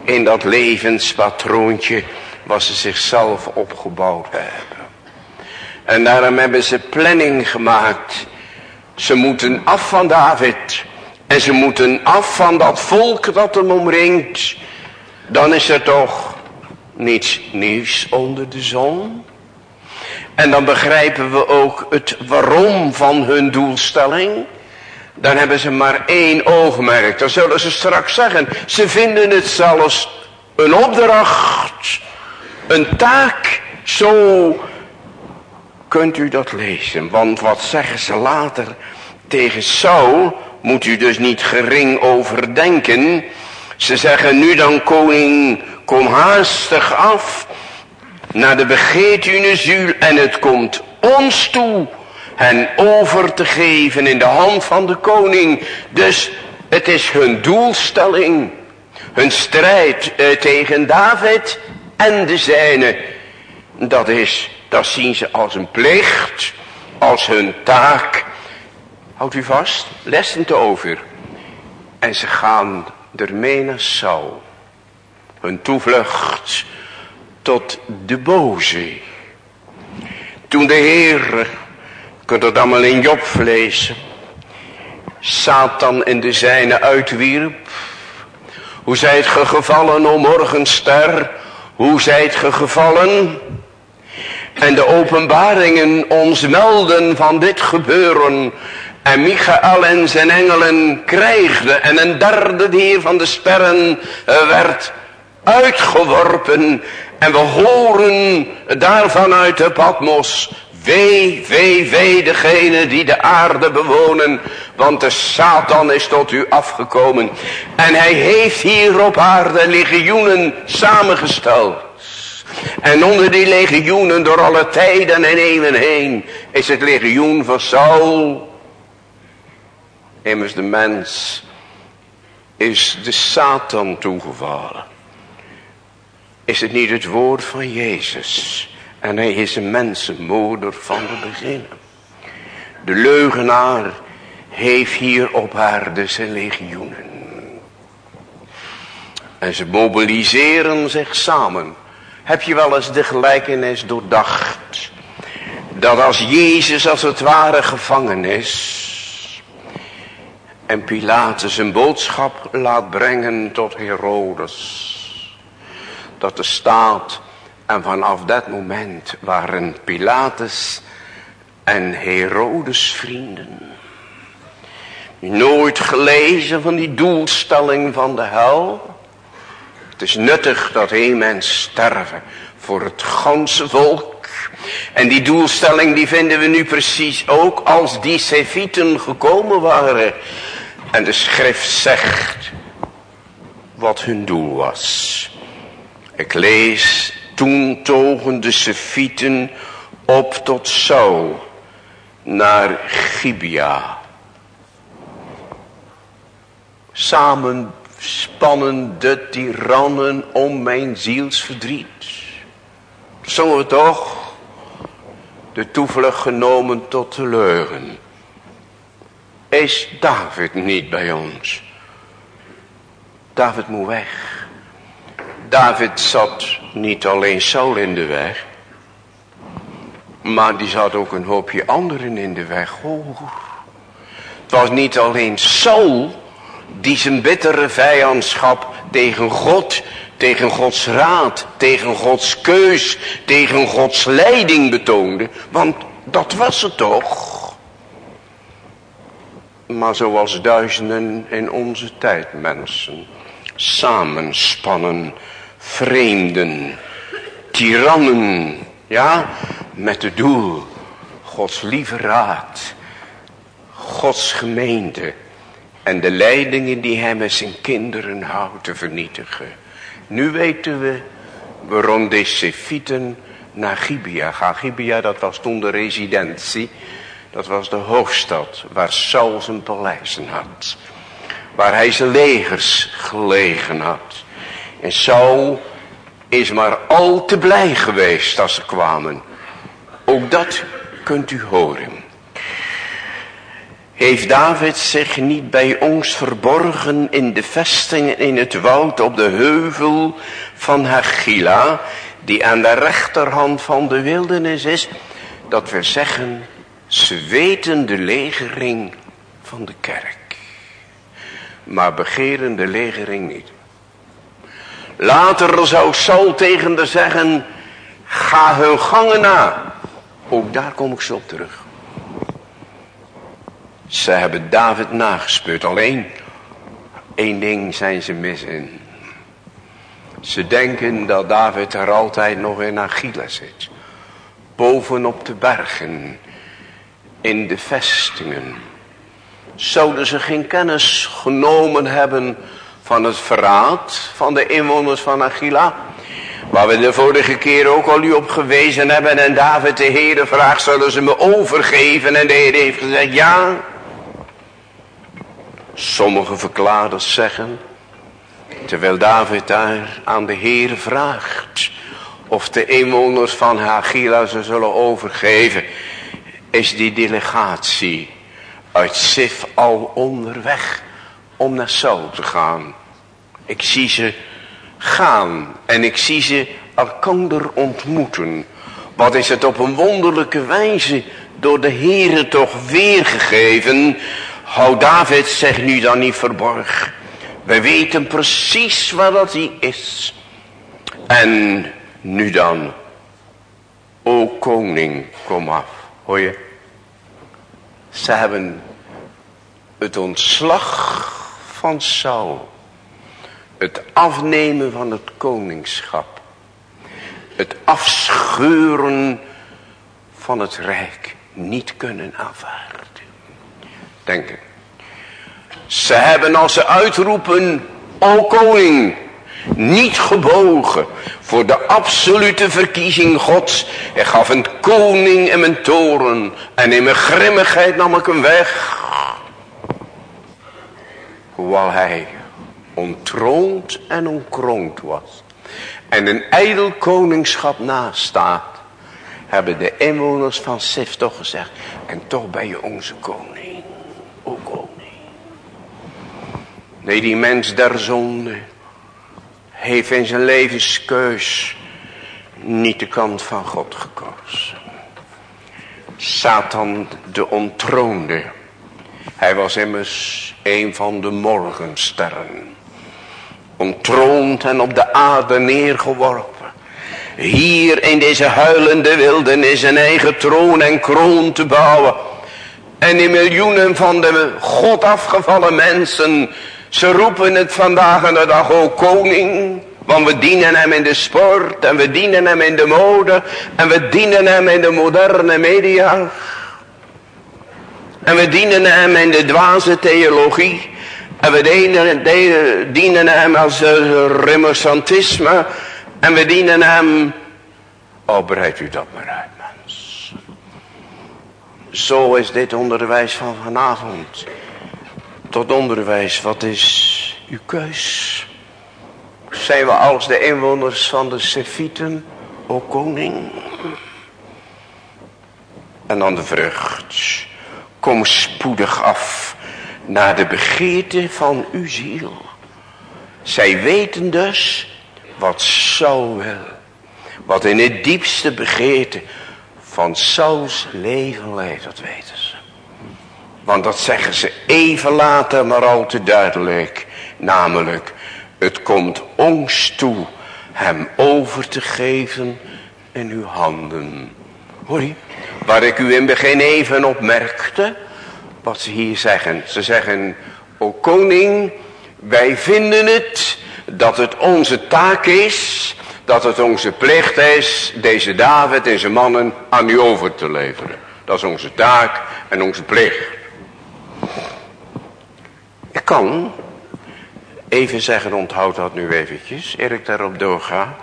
B: in dat levenspatroontje wat ze zichzelf opgebouwd hebben. En daarom hebben ze planning gemaakt. Ze moeten af van David. En ze moeten af van dat volk dat hem omringt. Dan is er toch niets nieuws onder de zon. En dan begrijpen we ook het waarom van hun doelstelling. dan hebben ze maar één oogmerk. Dan zullen ze straks zeggen, ze vinden het zelfs een opdracht, een taak. Zo kunt u dat lezen. Want wat zeggen ze later tegen Saul, moet u dus niet gering overdenken. Ze zeggen nu dan koning, kom haastig af naar de begeertune zuur en het komt ons toe hen over te geven in de hand van de koning. Dus het is hun doelstelling, hun strijd eh, tegen David en de zijne. Dat is, dat zien ze als een plicht, als hun taak. Houdt u vast, lessen te over. En ze gaan ermee naar Saul. Hun toevlucht tot de boze. Toen de Heer, kunt het allemaal in Job lezen, Satan in de zijne uitwierp. Hoe zijt ge gevallen, o morgenster? Hoe zijt ge gevallen? En de openbaringen ons melden van dit gebeuren. En Michael en zijn engelen krijgden. En een derde dier van de sterren werd uitgeworpen. En we horen daarvan uit de Patmos. Wee, wee, wee degene die de aarde bewonen. Want de Satan is tot u afgekomen. En hij heeft hier op aarde legioenen samengesteld. En onder die legioenen door alle tijden en eeuwen heen is het legioen van Saul. Immers de mens is de Satan toegevallen. Is het niet het woord van Jezus? En hij is een mensenmoeder van de beginnen. De leugenaar heeft hier op aarde zijn legioenen. En ze mobiliseren zich samen. Heb je wel eens de gelijkenis doordacht? Dat als Jezus als het ware gevangen is. En Pilatus een boodschap laat brengen tot Herodes dat er staat. En vanaf dat moment waren Pilatus en Herodes vrienden. Nooit gelezen van die doelstelling van de hel. Het is nuttig dat een mens sterven voor het ganse volk. En die doelstelling die vinden we nu precies ook als die Sefieten gekomen waren. En de schrift zegt wat hun doel was. Ik lees, toen togen de Sefieten op tot Saul naar Gibea. Samen spannen de tirannen om mijn zielsverdriet. Zongen we toch de toevlucht genomen tot de leugen. Is David niet bij ons? David moet weg. David zat niet alleen Saul in de weg. Maar die zat ook een hoopje anderen in de weg. Oh. Het was niet alleen Saul die zijn bittere vijandschap tegen God, tegen Gods raad, tegen Gods keus, tegen Gods leiding betoonde. Want dat was het toch. Maar zoals duizenden in onze tijd mensen samenspannen vreemden, tirannen, ja, met het doel Gods lieve raad, Gods gemeente en de leidingen die hij met zijn kinderen houdt te vernietigen. Nu weten we waarom de Sefieten naar Gibea gaan. Gibea dat was toen de residentie, dat was de hoofdstad waar Saul zijn paleizen had. Waar hij zijn legers gelegen had. En Saul is maar al te blij geweest als ze kwamen. Ook dat kunt u horen. Heeft David zich niet bij ons verborgen in de vestingen in het woud op de heuvel van Hagila, die aan de rechterhand van de wildernis is, dat we zeggen, ze weten de legering van de kerk, maar begeren de legering niet. Later zou Saul tegen de zeggen, ga hun gangen na. Ook daar kom ik zo op terug. Ze hebben David nagespeurd. Alleen één ding zijn ze mis in. Ze denken dat David er altijd nog in Achille zit. Bovenop de bergen. In de vestingen. Zouden ze geen kennis genomen hebben van het verraad van de inwoners van Achila? Waar we de vorige keer ook al u op gewezen hebben. En David de Heer vraagt, zullen ze me overgeven? En de Heer heeft gezegd, ja. Sommige verklaarders zeggen, terwijl David daar aan de Heer vraagt, of de inwoners van Hagila ze zullen overgeven, is die delegatie uit Sif al onderweg om naar Saul te gaan. Ik zie ze gaan en ik zie ze elkander ontmoeten. Wat is het op een wonderlijke wijze door de Heere toch weergegeven. Hou David zich nu dan niet verborgen. We weten precies waar dat hij is. En nu dan. O koning, kom af. Hoor je? Ze hebben het ontslag van Saul. Het afnemen van het koningschap. Het afscheuren van het rijk niet kunnen aanvaarden. Denk ik. Ze hebben als ze uitroepen, o koning, niet gebogen voor de absolute verkiezing gods. Hij gaf een koning in mijn toren en in mijn grimmigheid nam ik hem weg. Hoewel hij ontroond en onkroond was. En een ijdel koningschap nastaat. Hebben de inwoners van Sif toch gezegd. En toch ben je onze koning. O koning. Nee, die mens der zonde. Heeft in zijn levenskeus. Niet de kant van God gekozen. Satan de ontroonde. Hij was immers een van de morgensterren ontroond en op de aarde neergeworpen. Hier in deze huilende wildernis een eigen troon en kroon te bouwen. En in miljoenen van de God afgevallen mensen, ze roepen het vandaag en de dag, o koning. Want we dienen hem in de sport en we dienen hem in de mode en we dienen hem in de moderne media. En we dienen hem in de dwaze theologie. En we dienen, hem als remonstrantisme. En we dienen hem. Oh, bereid u dat maar uit, mens. Zo is dit onderwijs van vanavond. Tot onderwijs, wat is uw keus? Zijn we als de inwoners van de Sefieten, o koning? En dan de vrucht. Kom spoedig af naar de begeerte van uw ziel. Zij weten dus wat Saul wil. Wat in het diepste begeerte van Sauls leven leeft, dat weten. Want dat zeggen ze even later maar al te duidelijk. Namelijk, het komt ons toe hem over te geven in uw handen. Hoor je? Waar ik u in begin even opmerkte wat ze hier zeggen. Ze zeggen, o koning, wij vinden het dat het onze taak is, dat het onze plicht is, deze David en zijn mannen aan u over te leveren. Dat is onze taak en onze plicht. Ik kan even zeggen, onthoud dat nu eventjes, eer ik daarop doorga.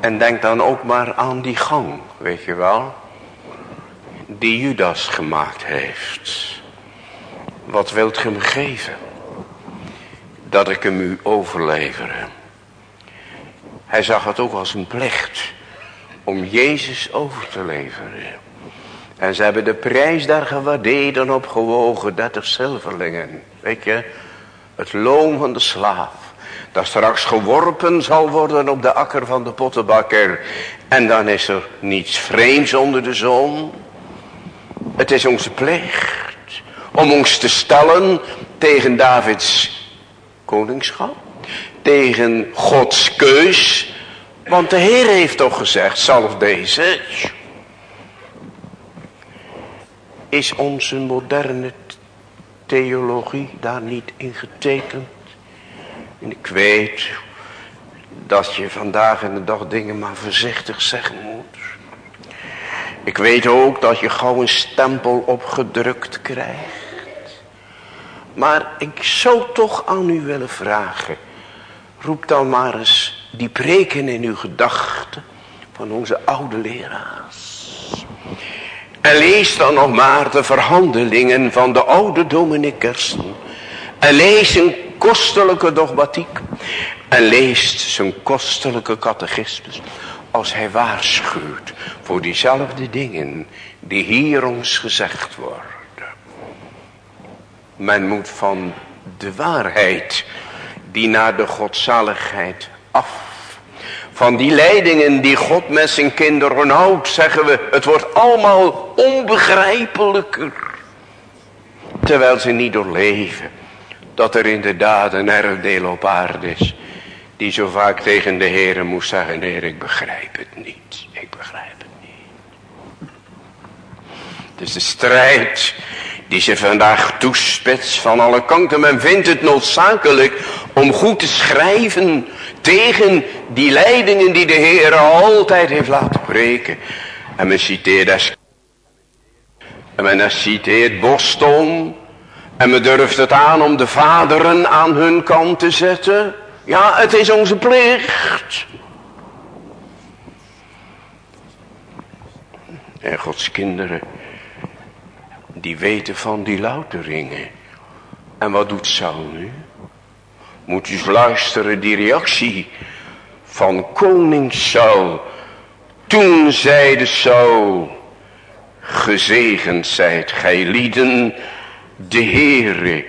B: En denk dan ook maar aan die gang, weet je wel die Judas gemaakt heeft. Wat wilt ge me geven? Dat ik hem u overleveren. Hij zag het ook als een plicht om Jezus over te leveren. En ze hebben de prijs daar gewaardeerd en opgewogen, dertig zilverlingen. Weet je, het loon van de slaaf. Dat straks geworpen zal worden op de akker van de pottenbakker. En dan is er niets vreemds onder de zon. Het is onze plicht om ons te stellen tegen Davids koningschap. Tegen Gods keus. Want de Heer heeft toch gezegd, zelf deze. Is onze moderne theologie daar niet in getekend? En ik weet dat je vandaag in de dag dingen maar voorzichtig zeggen moet. Ik weet ook dat je gauw een stempel opgedrukt krijgt. Maar ik zou toch aan u willen vragen. Roep dan maar eens die preken in uw gedachten van onze oude leraars. En lees dan nog maar de verhandelingen van de oude Dominikersen. En lees een kostelijke dogmatiek. En leest zijn kostelijke catechismus. Als hij waarschuwt voor diezelfde dingen die hier ons gezegd worden. Men moet van de waarheid die naar de godzaligheid af. Van die leidingen die God met zijn kinderen houdt, zeggen we, het wordt allemaal onbegrijpelijker. Terwijl ze niet doorleven dat er inderdaad een erfdeel op aarde is. Die zo vaak tegen de Heer moest zeggen, Heer ik begrijp het niet. Ik begrijp het niet. Het is de strijd die ze vandaag toespitst van alle kanten. Men vindt het noodzakelijk om goed te schrijven tegen die leidingen die de Heer altijd heeft laten breken. En men citeert en men citeert Boston. En men durft het aan om de vaderen aan hun kant te zetten. Ja, het is onze plicht. En Gods kinderen, die weten van die louteringen. En wat doet Saul nu? Moet u luisteren, die reactie van koning Saul. Toen zeide Saul, gezegend zijt gij lieden, de Heere,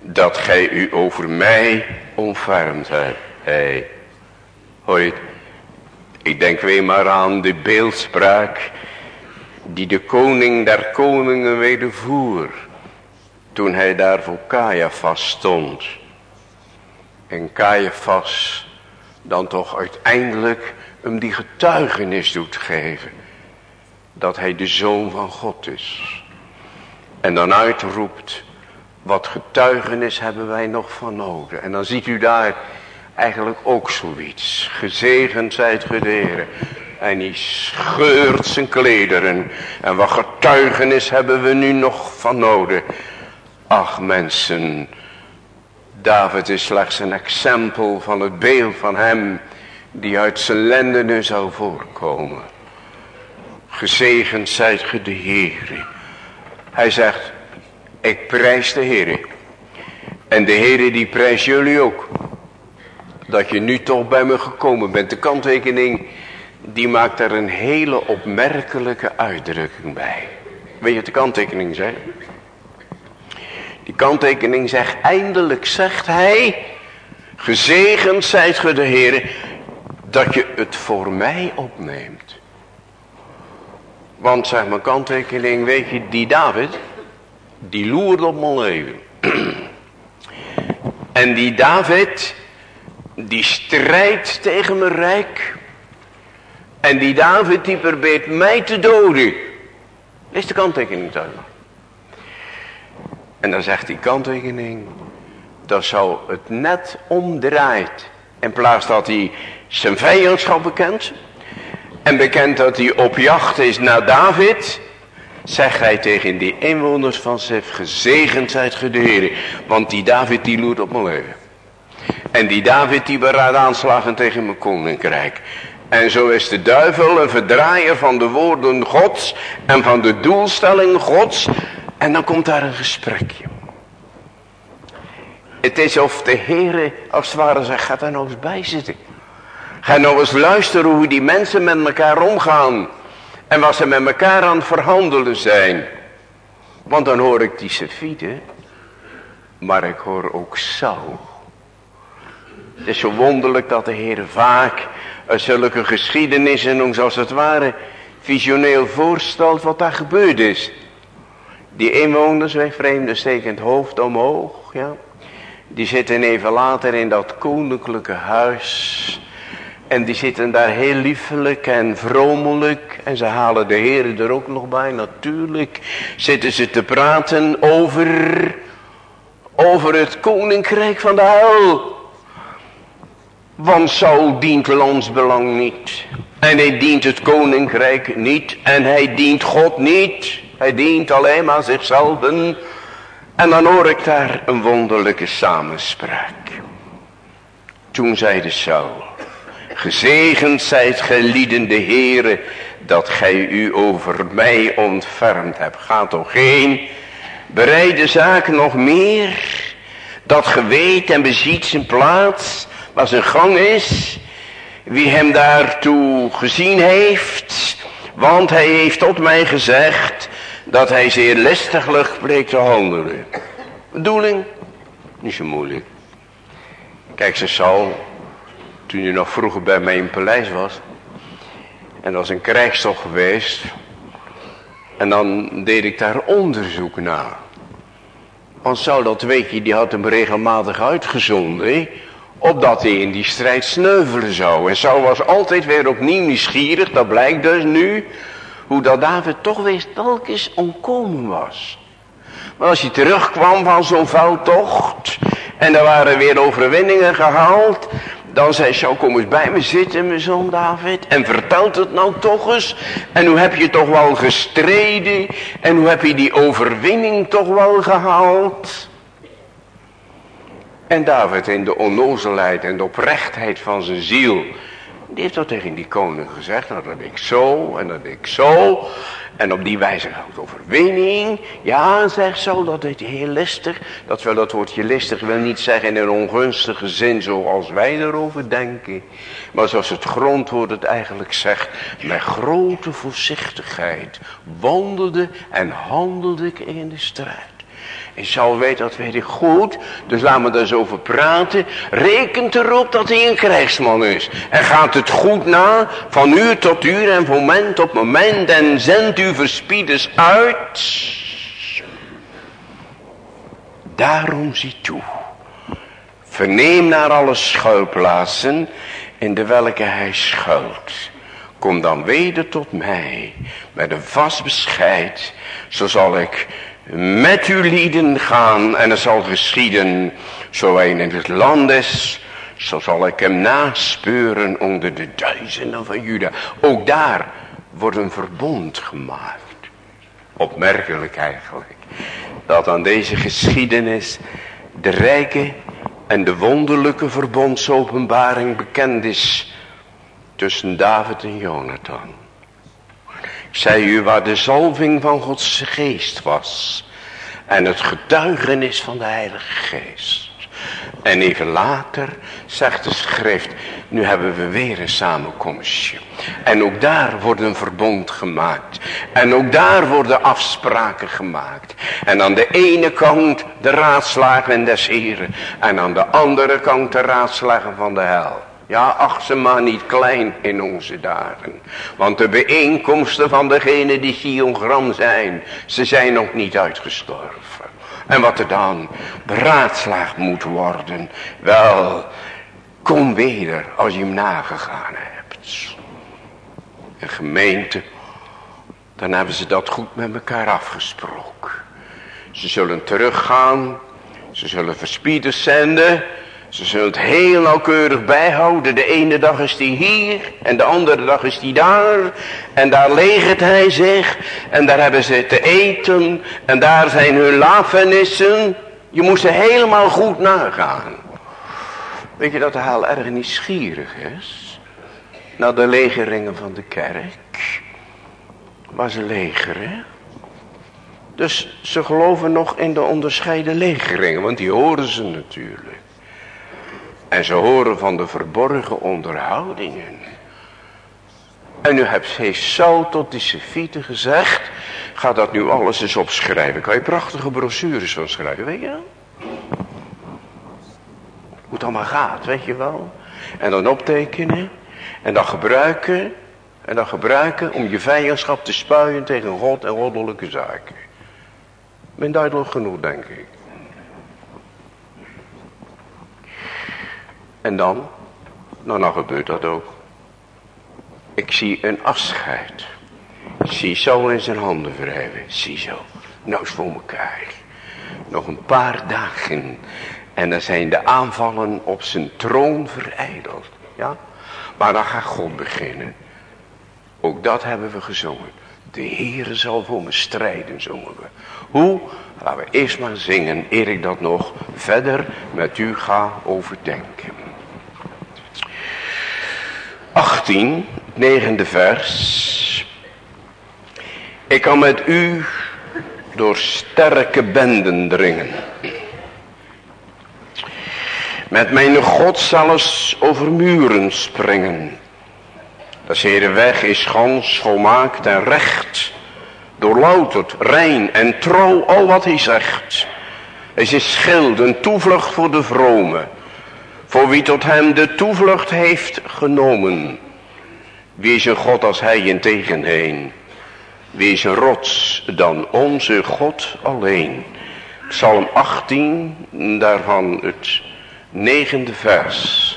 B: dat gij u over mij ontfermd hebt. Hey, Ik denk weer maar aan de beeldspraak die de koning der koningen wedervoer. Toen hij daar voor Caiaphas stond. En Caiaphas dan toch uiteindelijk hem die getuigenis doet geven. Dat hij de zoon van God is. En dan uitroept, wat getuigenis hebben wij nog van nodig. En dan ziet u daar eigenlijk ook zoiets. Gezegend zijt gederen. En die scheurt zijn klederen. En wat getuigenis hebben we nu nog van nodig. Ach mensen, David is slechts een exempel van het beeld van hem die uit zijn lendenen zou voorkomen. Gezegend zijt ge de Heer. Hij zegt, ik prijs de Heer. En de Heer die prijst jullie ook. Dat je nu toch bij me gekomen bent. De kanttekening die maakt er een hele opmerkelijke uitdrukking bij. Weet je wat de kanttekening zegt? Die kanttekening zegt, eindelijk zegt hij, gezegend zijt ge de Heer, dat je het voor mij opneemt. Want zeg mijn kanttekening, weet je, die David, die loerde op mijn leven. en die David, die strijdt tegen mijn rijk. En die David, die probeert mij te doden. Is de kanttekening duidelijk. En dan zegt die kanttekening, dat zou het net omdraait. In plaats dat hij zijn vijandschap bekent. En bekent dat hij op jacht is naar David. Zegt hij tegen die inwoners van Sef, gezegend zijt gederen. Want die David die loert op mijn leven. En die David die beraadt aanslagen tegen mijn koninkrijk. En zo is de duivel een verdraaier van de woorden gods. En van de doelstelling gods. En dan komt daar een gesprekje. Het is of de Heere als het ware zegt, ga daar nou eens bij zitten. Ga nou eens luisteren hoe die mensen met elkaar omgaan. En wat ze met elkaar aan het verhandelen zijn. Want dan hoor ik die Sefide. Maar ik hoor ook Saul. Het is zo wonderlijk dat de Heer vaak zulke geschiedenissen ons als het ware visioneel voorstelt wat daar gebeurd is. Die inwoners, wij vreemden steken het hoofd omhoog, ja. Die zitten even later in dat koninklijke huis. En die zitten daar heel liefelijk en vromelijk. En ze halen de heren er ook nog bij. Natuurlijk zitten ze te praten over, over het koninkrijk van de hel. Want Saul dient ons belang niet. En hij dient het koninkrijk niet. En hij dient God niet. Hij dient alleen maar zichzelf. En dan hoor ik daar een wonderlijke samenspraak. Toen zei de Saul. Gezegend zijt geliedende heren dat gij u over mij ontfermd hebt. Ga toch heen. Bereid de zaak nog meer. Dat geweten en beziet zijn plaats. Waar zijn gang is. Wie hem daartoe gezien heeft. Want hij heeft tot mij gezegd. Dat hij zeer listiglijk bleek te handelen. Bedoeling? Niet zo moeilijk. Kijk, ze zal toen je nog vroeger bij mij in paleis was. En dat was een krijgstocht geweest. En dan deed ik daar onderzoek naar. Want zou dat weet je, die had hem regelmatig uitgezonden. Opdat hij in die strijd sneuvelen zou. En zo was altijd weer opnieuw nieuwsgierig. Dat blijkt dus nu. Hoe dat David toch weer telkens ontkomen was. Maar als hij terugkwam van zo'n veldtocht. En er waren weer overwinningen gehaald. Dan zei zo kom eens bij me zitten mijn zoon David. En vertelt het nou toch eens. En hoe heb je toch wel gestreden. En hoe heb je die overwinning toch wel gehaald. En David in de onnozelheid en de oprechtheid van zijn ziel. Die heeft dat tegen die koning gezegd. Nou, dat ik zo en dat ik zo. En op die wijze houdt overwinning. Ja, zegt zo, dat is heel listig. Dat wel dat woordje listig wil niet zeggen in een ongunstige zin zoals wij erover denken. Maar zoals het grondwoord het eigenlijk zegt. Met grote voorzichtigheid wandelde en handelde ik in de strijd. En Saul weet dat weet ik goed. Dus laat me daar eens over praten. Rekent erop dat hij een krijgsman is. En gaat het goed na. Van uur tot uur en moment op moment. En zendt uw verspieders uit. Daarom zie toe. Verneem naar alle schuilplaatsen. In de welke hij schuilt. Kom dan weder tot mij. Met een vast bescheid. Zo zal ik met uw lieden gaan en het zal geschieden, zo hij in het land is, zo zal ik hem naspeuren onder de duizenden van Juda. Ook daar wordt een verbond gemaakt. Opmerkelijk eigenlijk, dat aan deze geschiedenis de rijke en de wonderlijke verbondsopenbaring bekend is tussen David en Jonathan zei u waar de zalving van Gods geest was. En het getuigenis van de Heilige Geest. En even later zegt de schrift, nu hebben we weer een samenkomstje. En ook daar wordt een verbond gemaakt. En ook daar worden afspraken gemaakt. En aan de ene kant de raadslagen des Heren. En aan de andere kant de raadslagen van de hel. Ja, acht ze maar niet klein in onze dagen. Want de bijeenkomsten van degenen die Sion zijn, ze zijn nog niet uitgestorven. En wat er dan beraadslaagd moet worden, wel, kom weder als je hem nagegaan hebt. Een gemeente, dan hebben ze dat goed met elkaar afgesproken. Ze zullen teruggaan, ze zullen verspieders zenden, ze zullen het heel nauwkeurig bijhouden. De ene dag is hij hier en de andere dag is hij daar. En daar legert hij zich en daar hebben ze te eten en daar zijn hun lafenissen. Je moest ze helemaal goed nagaan. Weet je dat de haal erg nieuwsgierig is? Naar de legeringen van de kerk. Waar ze legeren. Dus ze geloven nog in de onderscheiden legeringen, want die horen ze natuurlijk. En ze horen van de verborgen onderhoudingen. En nu hebt zo tot die Sefieten gezegd. Ga dat nu alles eens opschrijven. Kan je prachtige brochures van schrijven, weet je wel? Hoe het allemaal gaat, weet je wel? En dan optekenen. En dan gebruiken. En dan gebruiken om je vijandschap te spuien tegen God en goddelijke zaken. Ik ben duidelijk genoeg, denk ik. En dan? Nou, dan gebeurt dat ook. Ik zie een afscheid. Zie zo in zijn handen wrijven. Zie zo. Nou eens voor elkaar. Nog een paar dagen. En dan zijn de aanvallen op zijn troon verijdeld. Ja? Maar dan gaat God beginnen. Ook dat hebben we gezongen. De Heere zal voor me strijden, zongen we. Hoe? Laten we eerst maar zingen, eer ik dat nog verder met u ga overdenken. 18, negende vers. Ik kan met u door sterke benden dringen. Met mijn God zelfs over muren springen. De zere weg is gans volmaakt en recht. Doorlouterd, rein en trouw al wat hij zegt. Het is schild, een toevlucht voor de vrome. Voor wie tot hem de toevlucht heeft genomen. Wie is een God als hij in tegenheen? Wie is een rots dan onze God alleen? Psalm 18, daarvan het negende vers.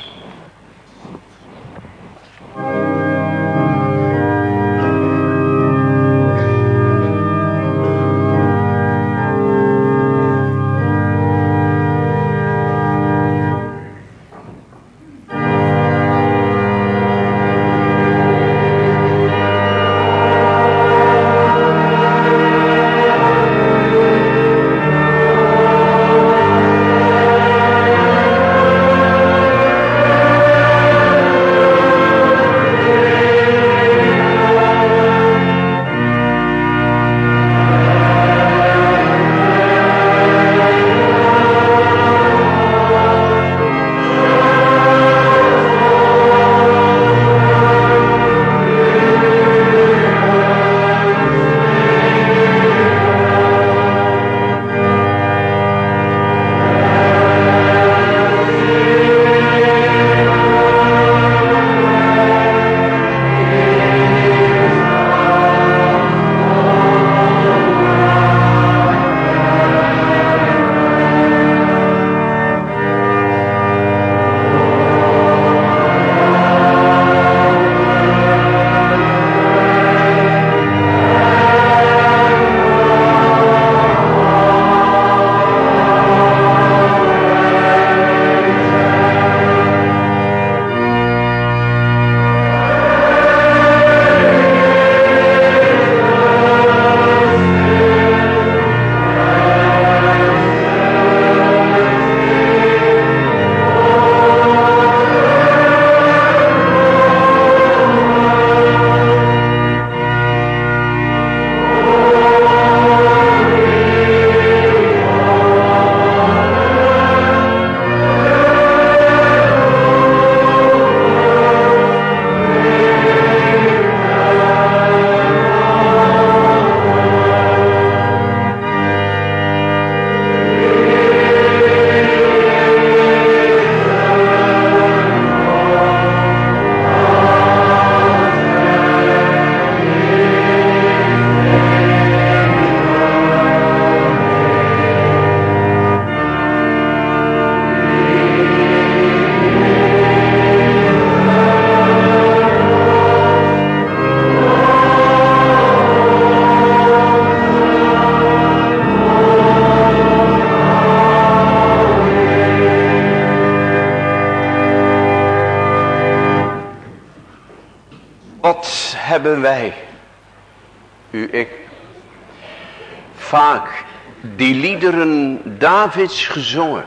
B: Davids gezongen.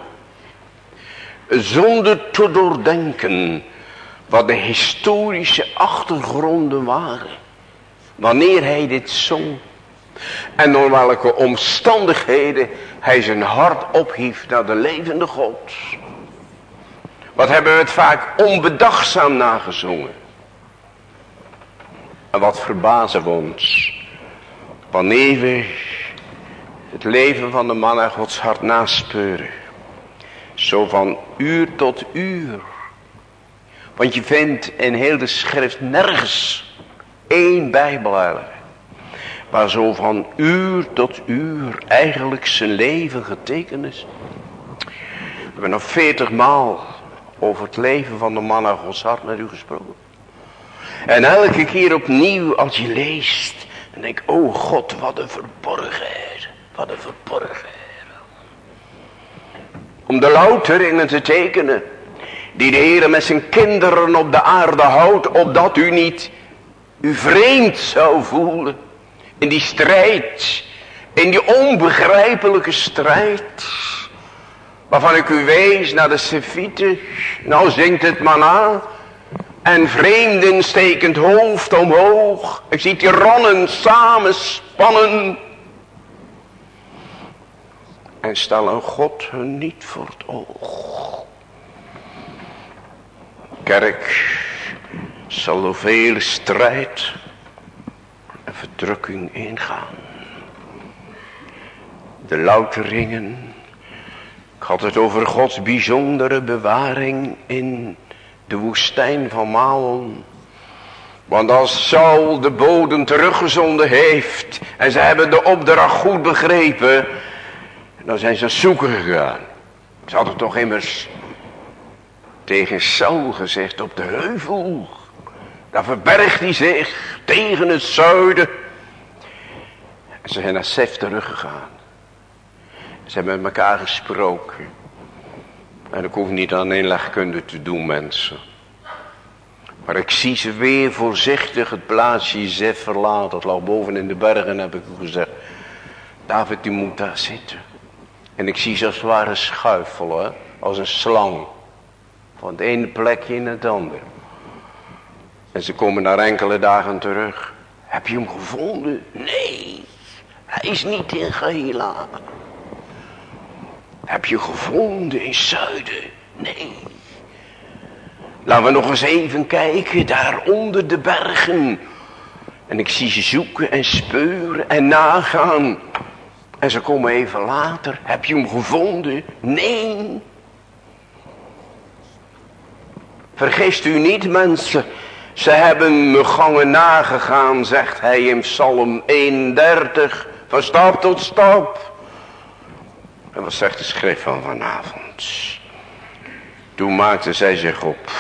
B: Zonder te doordenken wat de historische achtergronden waren. Wanneer hij dit zong. En door welke omstandigheden hij zijn hart ophief naar de levende God. Wat hebben we het vaak onbedachtzaam nagezongen. En wat verbazen we ons. Wanneer we het leven van de man naar Gods hart naspeuren. Zo van uur tot uur. Want je vindt in heel de schrift nergens één bijbel Waar zo van uur tot uur eigenlijk zijn leven getekend is. We hebben nog veertig maal over het leven van de man naar Gods hart met u gesproken. En elke keer opnieuw als je leest. En denk, oh God, wat een verborgenheid. Wat een verborgenheid. Om de louteringen te tekenen. Die de Heer met zijn kinderen op de aarde houdt. Opdat u niet u vreemd zou voelen. In die strijd. In die onbegrijpelijke strijd. Waarvan ik u wees naar de Sefieten. Nou zingt het maar na. En vreemden stekend hoofd omhoog. Ik zie tirannen samenspannen. En stellen God hun niet voor het oog. Kerk zal door vele strijd en verdrukking ingaan. De louteringen. Ik had het over Gods bijzondere bewaring in de woestijn van Maon. Want als Saul de bodem teruggezonden heeft en ze hebben de opdracht goed begrepen, dan zijn ze zoeken gegaan. Ze hadden toch immers tegen Saul gezegd op de heuvel. Daar verbergt hij zich tegen het zuiden. En ze zijn naar Sef teruggegaan. Ze hebben met elkaar gesproken. En ik hoef niet aan inlegkunde te doen mensen. Maar ik zie ze weer voorzichtig het plaatsje Zef verlaten. Dat lag boven in de bergen heb ik gezegd. David die moet daar zitten. En ik zie ze als het ware schuifelen. Als een slang. Van het ene plekje in het andere. En ze komen na enkele dagen terug. Heb je hem gevonden? Nee. Hij is niet in Gehela. Heb je gevonden in zuiden? Nee. Laten we nog eens even kijken, daar onder de bergen. En ik zie ze zoeken en speuren en nagaan. En ze komen even later. Heb je hem gevonden? Nee. Vergist u niet mensen. Ze hebben me gangen nagegaan, zegt hij in Psalm 31. Van stap tot stap. En wat zegt de schrift van vanavond? Toen maakte zij zich op.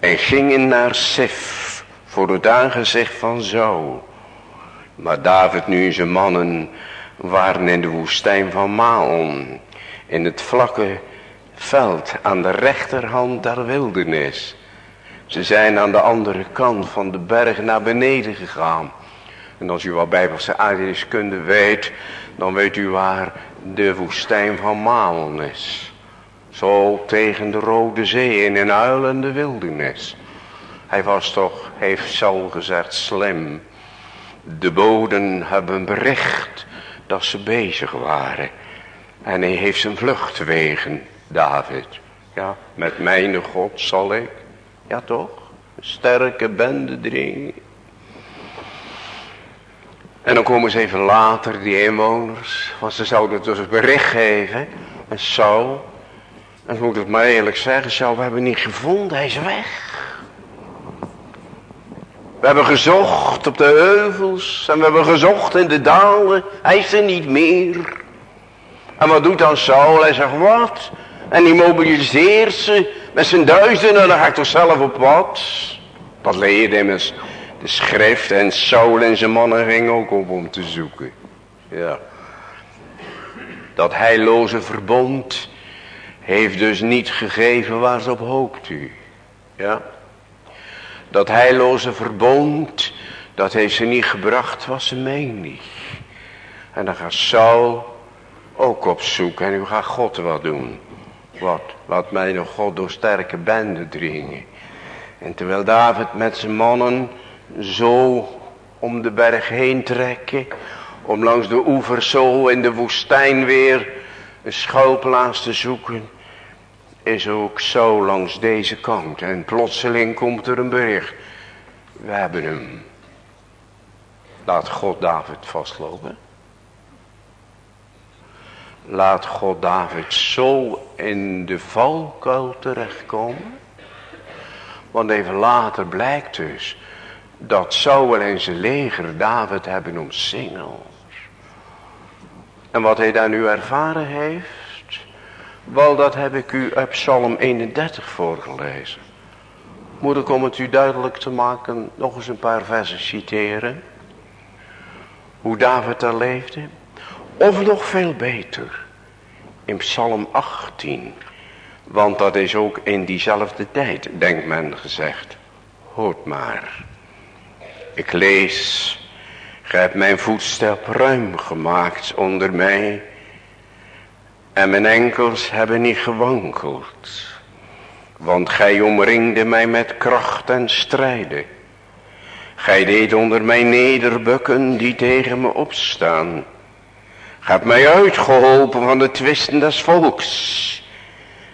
B: En gingen naar Sef. Voor het aangezicht van zo. Maar David nu en zijn mannen waren in de woestijn van Maon. In het vlakke veld aan de rechterhand der wildernis. Ze zijn aan de andere kant van de berg naar beneden gegaan. En als u wat bijbelse aardrijkskunde weet, dan weet u waar de woestijn van Maon is. Zo tegen de Rode Zee in een uilende wildernis. Hij was toch, heeft Saul gezegd, slim. De boden hebben bericht dat ze bezig waren. En hij heeft zijn vluchtwegen, David. Ja, met mijn God zal ik, ja toch, een sterke bende dringen. En dan komen ze even later, die inwoners. Want ze zouden dus een bericht geven. En Saul. En moet ik maar eerlijk zeggen. Saul, we hebben niet gevonden. Hij is weg. We hebben gezocht op de heuvels. En we hebben gezocht in de dalen. Hij is er niet meer. En wat doet dan Saul? Hij zegt wat? En die mobiliseert ze met zijn duizenden. En dan ga ik toch zelf op wat? Dat leerde immers de schrift en Saul en zijn mannen gingen ook op om te zoeken. Ja. Dat heilloze verbond heeft dus niet gegeven waar ze op hoopt u. Ja. Dat heilloze verbond, dat heeft ze niet gebracht wat ze meende. En dan gaat Saul ook op zoek en u gaat God wat doen. Wat, wat mij nog God door sterke benden dringen. En terwijl David met zijn mannen zo om de berg heen trekken. Om langs de oevers zo in de woestijn weer een schuilplaats te zoeken. Is ook zo langs deze kant. En plotseling komt er een bericht. We hebben hem. Laat God David vastlopen. Laat God David zo in de valkuil terechtkomen. Want even later blijkt dus dat Saul en zijn leger David hebben omsingeld. En wat hij daar nu ervaren heeft, wel dat heb ik u op Psalm 31 voorgelezen. Moet ik om het u duidelijk te maken nog eens een paar versen citeren. Hoe David daar leefde. Of nog veel beter. In Psalm 18. Want dat is ook in diezelfde tijd, denkt men gezegd. Hoort maar. Ik lees. Gij hebt mijn voetstap ruim gemaakt onder mij. En mijn enkels hebben niet gewankeld. Want gij omringde mij met kracht en strijden. Gij deed onder mij nederbukken die tegen me opstaan. Gij mij uitgeholpen van de twisten des volks.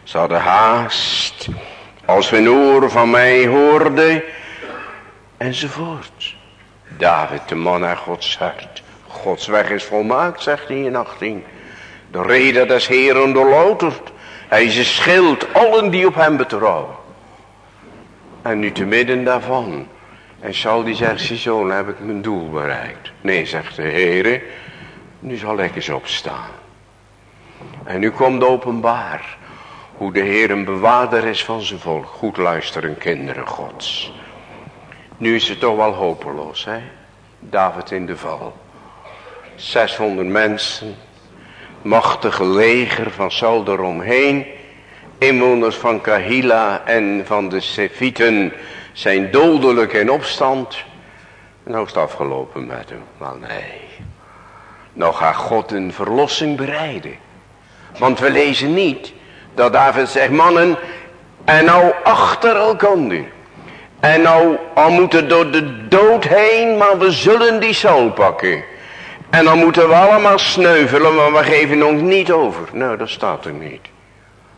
B: Ze hadden haast als hun oor van mij hoorde enzovoort. David, de man naar Gods hart. Gods weg is volmaakt, zegt hij in 18. De reden des Heeren doorloutert. Hij is schild, allen die op hem betrouwen. En nu te midden daarvan. En Saul die zegt, ziezo, heb ik mijn doel bereikt. Nee, zegt de Heere, nu zal ik eens opstaan. En nu komt openbaar hoe de Heer een bewaarder is van zijn volk. Goed luisteren, kinderen gods. Nu is het toch wel hopeloos, hè? David in de val. 600 mensen, machtige leger van Saul eromheen. Inwoners van Kahila en van de Sefieten zijn dodelijk in opstand. Nou is het afgelopen met hem. Maar nee. Nou gaat God een verlossing bereiden. Want we lezen niet dat David zegt, mannen, en nou achter elkaar. En nou, al moeten door de dood heen, maar we zullen die Saul pakken. En dan moeten we allemaal sneuvelen, maar we geven ons niet over. Nou, dat staat er niet.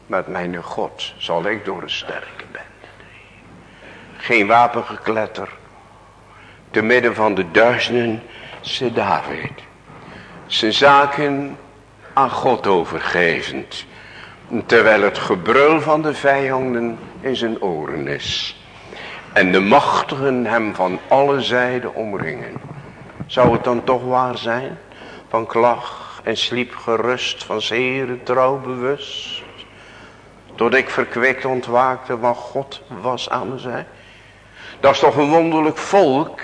B: Met mijn God zal ik door de sterke ben. Geen wapengekletter. Te midden van de duizenden zit David. Zijn zaken aan God overgevend. Terwijl het gebrul van de vijanden in zijn oren is. En de machtigen hem van alle zijden omringen. Zou het dan toch waar zijn? Van klag en sliep gerust, van zeer trouw bewust. Tot ik verkwikt ontwaakte, want God was aan zij. Dat is toch een wonderlijk volk.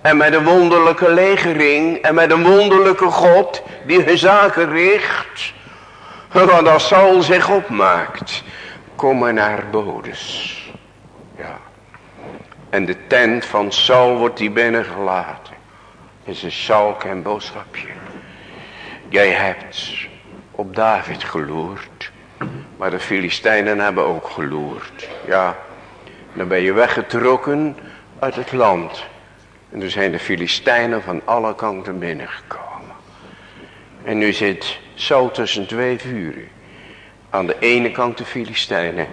B: En met een wonderlijke legering. En met een wonderlijke God die hun zaken richt. Want als Saul zich opmaakt. Komen naar bodes. Ja. En de tent van Saul wordt die binnengelaten. Is een Saul en boodschapje. Jij hebt op David geloerd. Maar de Filistijnen hebben ook geloerd. Ja, dan ben je weggetrokken uit het land. En er zijn de Filistijnen van alle kanten binnengekomen. En nu zit Saul tussen twee vuren. Aan de ene kant de Filistijnen.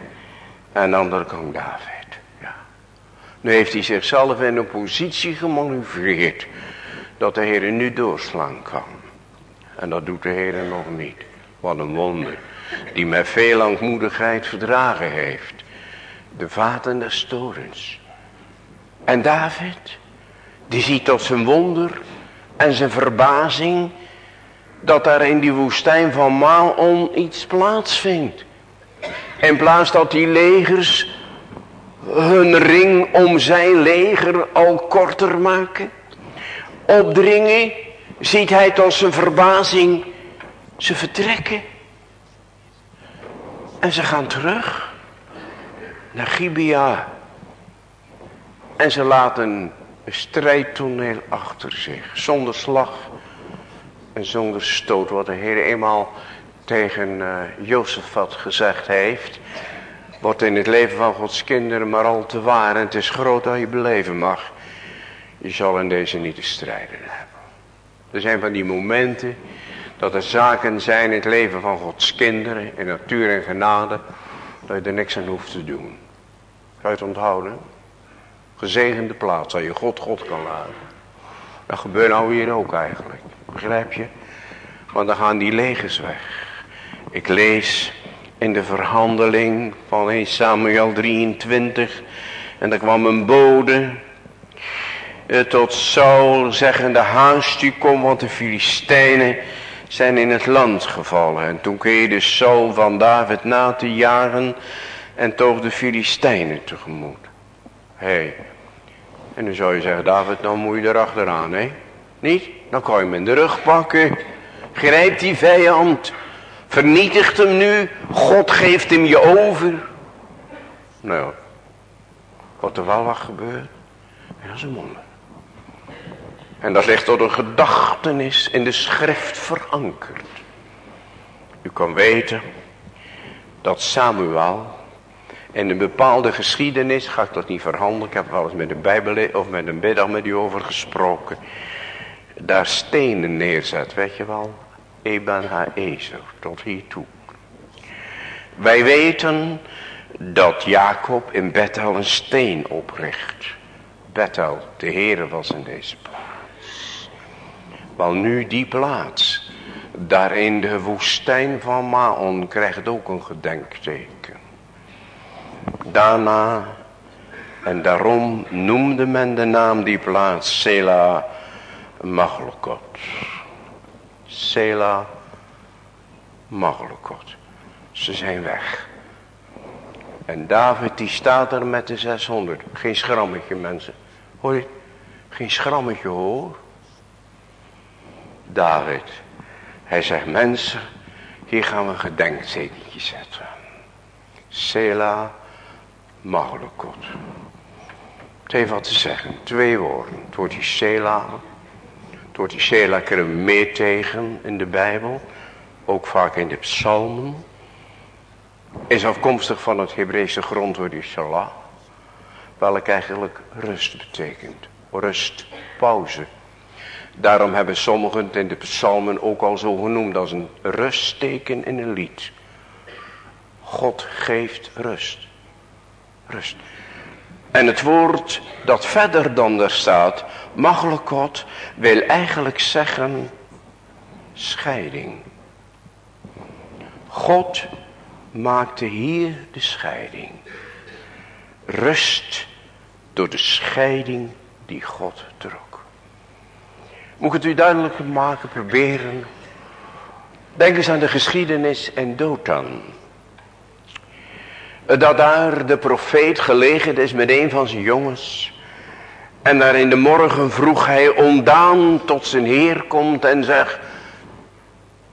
B: En aan de andere kant David. Ja. Nu heeft hij zichzelf in een positie gemanoeuvreerd. Dat de Heer nu doorslaan kan. En dat doet de Heer nog niet. Wat een wonder. Die met veel langmoedigheid verdragen heeft. De vaten des torens. En David. Die ziet tot zijn wonder. En zijn verbazing. Dat daar in die woestijn van Maon iets plaatsvindt. In plaats dat die legers hun ring om zijn leger al korter maken. Opdringen ziet hij tot zijn verbazing ze vertrekken. En ze gaan terug naar Gibea. En ze laten een strijdtoneel achter zich. Zonder slag en zonder stoot. Wat de Heer eenmaal tegen uh, Jozefat gezegd heeft. Wordt in het leven van Gods kinderen maar al te waar. En het is groot dat je beleven mag. Je zal in deze niet te strijden hebben. Er zijn van die momenten dat er zaken zijn in het leven van Gods kinderen, in natuur en genade, dat je er niks aan hoeft te doen. Ga je het onthouden? Gezegende plaats, waar je God God kan laten. Dat gebeurt nou hier ook eigenlijk. Begrijp je? Want dan gaan die legers weg. Ik lees in de verhandeling van 1 Samuel 23. En er kwam een bode tot Saul zeggende haast u kom want de Filistijnen zijn in het land gevallen. En toen keerde Saul van David na te jagen en toog de Filistijnen tegemoet. Hé. Hey. En dan zou je zeggen, David, nou moet je erachteraan, hè? Niet? Dan kan je hem in de rug pakken. Grijp die vijand. Vernietigt hem nu. God geeft hem je over. Nou, wat er wel wat gebeurt. Dat is een wonder. En dat ligt tot een gedachtenis in de schrift verankerd. U kan weten dat Samuel in een bepaalde geschiedenis, ga ik dat niet verhandelen, ik heb wel eens met een bijbel of met een biddag met u over gesproken, daar stenen neerzet, weet je wel, Eben Ezer, tot hier toe. Wij weten dat Jacob in Bethel een steen opricht. Bethel, de Heere was in deze. Wel nu die plaats, daar in de woestijn van Maon, krijgt ook een gedenkteken. Daarna, en daarom noemde men de naam die plaats Sela Maglukot. Sela Maglukot. Ze zijn weg. En David die staat er met de 600. Geen schrammetje mensen. Hoor je? Geen schrammetje hoor. David. Hij zegt mensen. Hier gaan we een gedenktekentje zetten. Sela Maglukot. Het heeft wat te zeggen. Twee woorden. Het woordje Sela. Het woordje Sela kunnen we meer tegen in de Bijbel. Ook vaak in de psalmen is afkomstig van het Hebreeuwse grondwoord Salah. Welk eigenlijk rust betekent. Rust, pauze. Daarom hebben sommigen het in de psalmen ook al zo genoemd als een rustteken in een lied. God geeft rust. Rust. En het woord dat verder dan er staat, God, wil eigenlijk zeggen scheiding. God maakte hier de scheiding. Rust door de scheiding die God trok. Moet ik het u duidelijk maken, proberen. Denk eens aan de geschiedenis en Dothan. Dat daar de profeet gelegen is met een van zijn jongens. En daar in de morgen vroeg hij ondaan tot zijn heer komt en zegt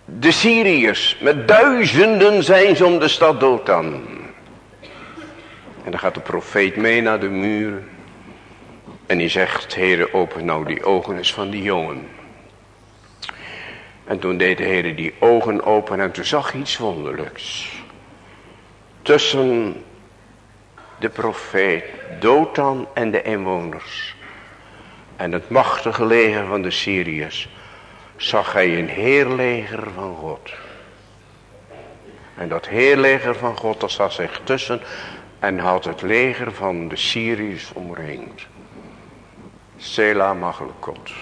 B: de Syriërs, met duizenden zijn ze om de stad Dothan. En dan gaat de profeet mee naar de muren. En die zegt, Heere, open nou die ogen eens van die jongen. En toen deed de Heere die ogen open en toen zag hij iets wonderlijks. Tussen de profeet Dothan en de inwoners. En het machtige leger van de Syriërs zag hij een heerleger van God. En dat heerleger van God, dat zat zich tussen en had het leger van de Syriërs omringd. Sela Maglekot.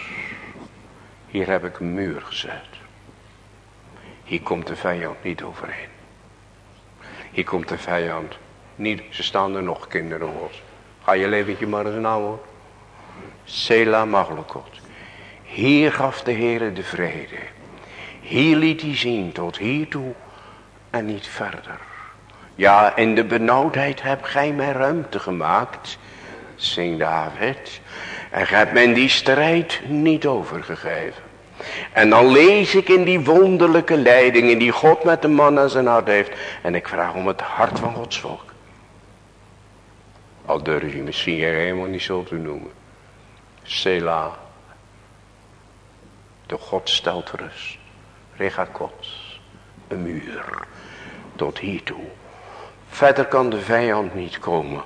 B: Hier heb ik een muur gezet. Hier komt de vijand niet overheen. Hier komt de vijand niet. Ze staan er nog kinderen hoor. Ga je leventje maar eens nou hoor. Sela Maglekot. Hier gaf de Heere de vrede. Hier liet hij zien tot hiertoe en niet verder. Ja, in de benauwdheid heb gij mij ruimte gemaakt, zingt David. En hebt mij die strijd niet overgegeven. En dan lees ik in die wonderlijke leidingen die God met de man aan zijn hart heeft. En ik vraag om het hart van Gods volk. Al durf je misschien helemaal niet zo te noemen. Selah. De God stelt rust. Regakot. Een muur. Tot hiertoe. Verder kan de vijand niet komen.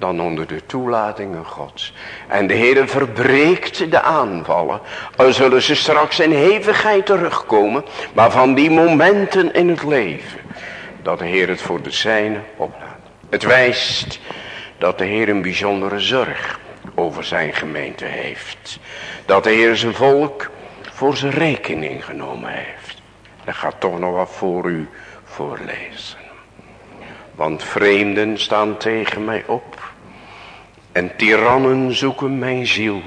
B: Dan onder de toelatingen gods. En de Heer verbreekt de aanvallen. Dan zullen ze straks in hevigheid terugkomen. Maar van die momenten in het leven. Dat de Heer het voor de zijnen oplaat. Het wijst dat de Heer een bijzondere zorg over zijn gemeente heeft. Dat de Heer zijn volk voor zijn rekening genomen heeft. Ik ga toch nog wat voor u voorlezen. Want vreemden staan tegen mij op. En tirannen zoeken mijn ziel.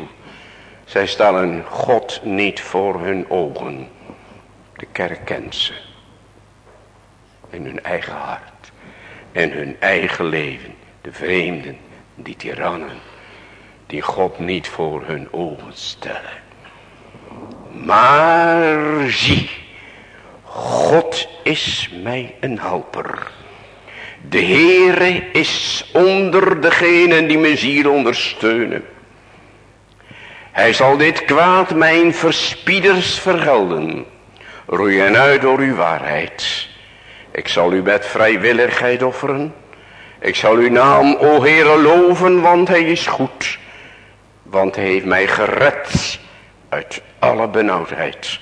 B: Zij stellen God niet voor hun ogen. De kerk kent ze. In hun eigen hart. En hun eigen leven. De vreemden Die tirannen die God niet voor hun ogen stellen. Maar zie, God is mij een helper. De Heere is onder degenen die mijn ziel ondersteunen. Hij zal dit kwaad mijn verspieders vergelden. Roeien uit door uw waarheid. Ik zal u met vrijwilligheid offeren. Ik zal uw naam, o Heere, loven, want hij is goed. Want hij heeft mij gered uit alle benauwdheid.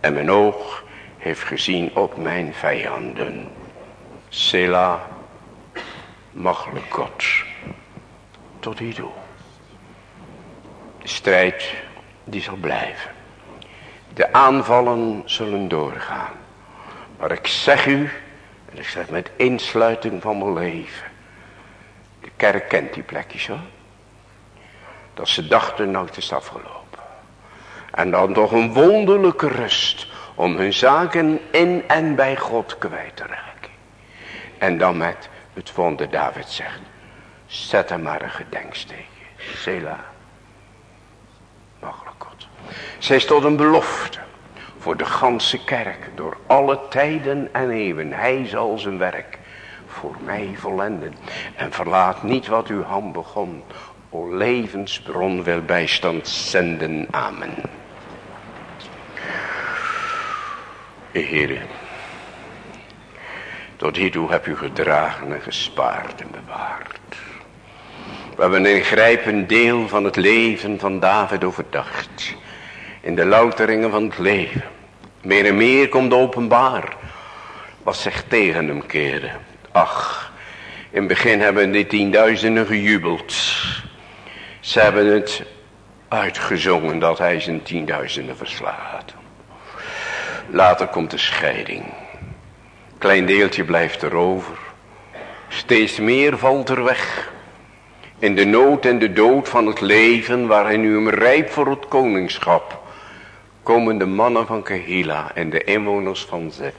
B: En mijn oog heeft gezien op mijn vijanden. Sela, God, tot die doel. De strijd die zal blijven. De aanvallen zullen doorgaan. Maar ik zeg u, en ik zeg met insluiting van mijn leven. De kerk kent die plekjes hoor. Dat ze dachten nou het is afgelopen. En dan toch een wonderlijke rust om hun zaken in en bij God kwijt te raken. En dan met het wonder David zegt. Zet er maar een gedenksteken. Sela. Mogelijk God. Zij is tot een belofte. Voor de ganse kerk. Door alle tijden en eeuwen. Hij zal zijn werk voor mij vollenden. En verlaat niet wat uw hand begon. O levensbron wil bijstand zenden. Amen. Heere. Tot hiertoe heb u gedragen en gespaard en bewaard. We hebben een grijpend deel van het leven van David overdacht. In de louteringen van het leven. Meer en meer komt openbaar. Wat zich tegen hem keerde. Ach, in het begin hebben die tienduizenden gejubeld. Ze hebben het uitgezongen dat hij zijn tienduizenden verslaat. Later komt de scheiding. Klein deeltje blijft erover. Steeds meer valt er weg. In de nood en de dood van het leven waarin u hem rijp voor het koningschap. Komen de mannen van Kehila en de inwoners van Zef.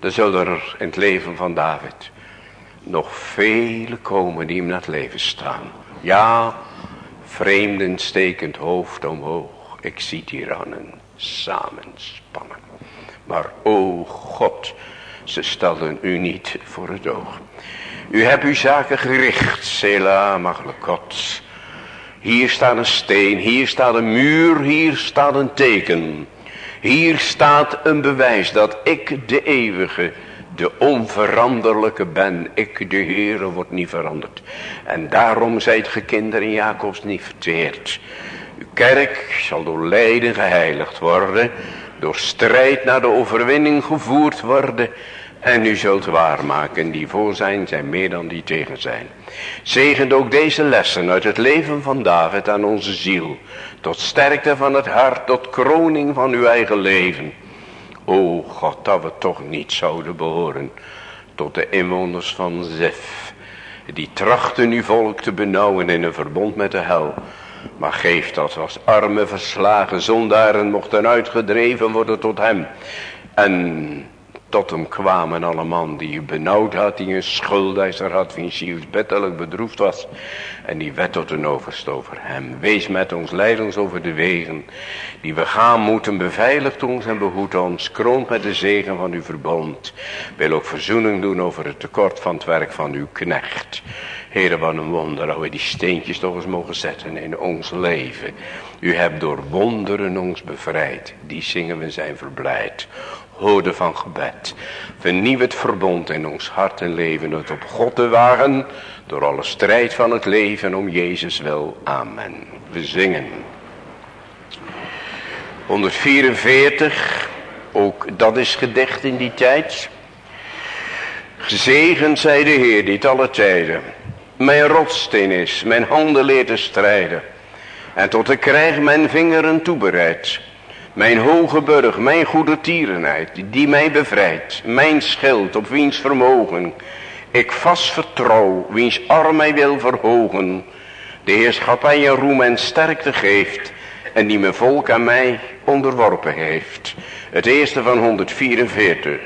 B: Er zullen er in het leven van David nog vele komen die hem naar het leven staan. Ja, vreemden stekend hoofd omhoog. Ik zie tirannen samenspannen. Maar o God, ze stelden u niet voor het oog. U hebt uw zaken gericht, Sela, God. Hier staat een steen, hier staat een muur, hier staat een teken. Hier staat een bewijs dat ik de eeuwige, de onveranderlijke ben. Ik de Heere wordt niet veranderd. En daarom zijt ge kinderen Jacobs niet verteerd. Uw kerk zal door lijden geheiligd worden. Door strijd naar de overwinning gevoerd worden. En u zult waarmaken die voor zijn, zijn meer dan die tegen zijn. Zegend ook deze lessen uit het leven van David aan onze ziel. Tot sterkte van het hart, tot kroning van uw eigen leven. O God, dat we toch niet zouden behoren tot de inwoners van Zef. Die trachten uw volk te benauwen in een verbond met de hel. Maar geef dat als arme verslagen zondaren mochten uitgedreven worden tot hem. En tot hem kwamen alle man die benauwd had, die een schuldeiser had, wie zielsbettelijk bedroefd was. En die wet tot een overst over hem. Wees met ons, leid ons over de wegen die we gaan moeten, beveiligt ons en behoed ons. Kroont met de zegen van uw verbond. Wil ook verzoening doen over het tekort van het werk van uw knecht. Heren, wat een wonder dat we die steentjes toch eens mogen zetten in ons leven. U hebt door wonderen ons bevrijd. Die zingen we zijn verblijd. Hoorde van gebed. Vernieuw het verbond in ons hart en leven. Het op God te wagen. Door alle strijd van het leven om Jezus wil. Amen. We zingen. 144. Ook dat is gedicht in die tijd. Gezegend zij de Heer dit alle tijden. Mijn rotsteen is, mijn handen leert te strijden. En tot de krijg mijn vingeren toebereid. Mijn hoge burg, mijn goede tierenheid, die mij bevrijdt. Mijn schild, op wiens vermogen ik vast vertrouw, wiens arm mij wil verhogen. De heerschappij en roem en sterkte geeft. En die mijn volk aan mij onderworpen heeft. Het eerste van 144.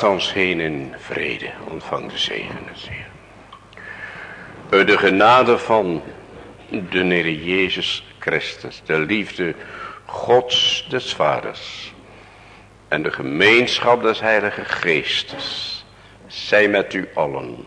B: Gaat ons heen in vrede. Ontvang de zegen Heer. De genade van de Heer Jezus Christus. De liefde Gods des Vaders. En de gemeenschap des Heilige Geestes. Zij met u allen.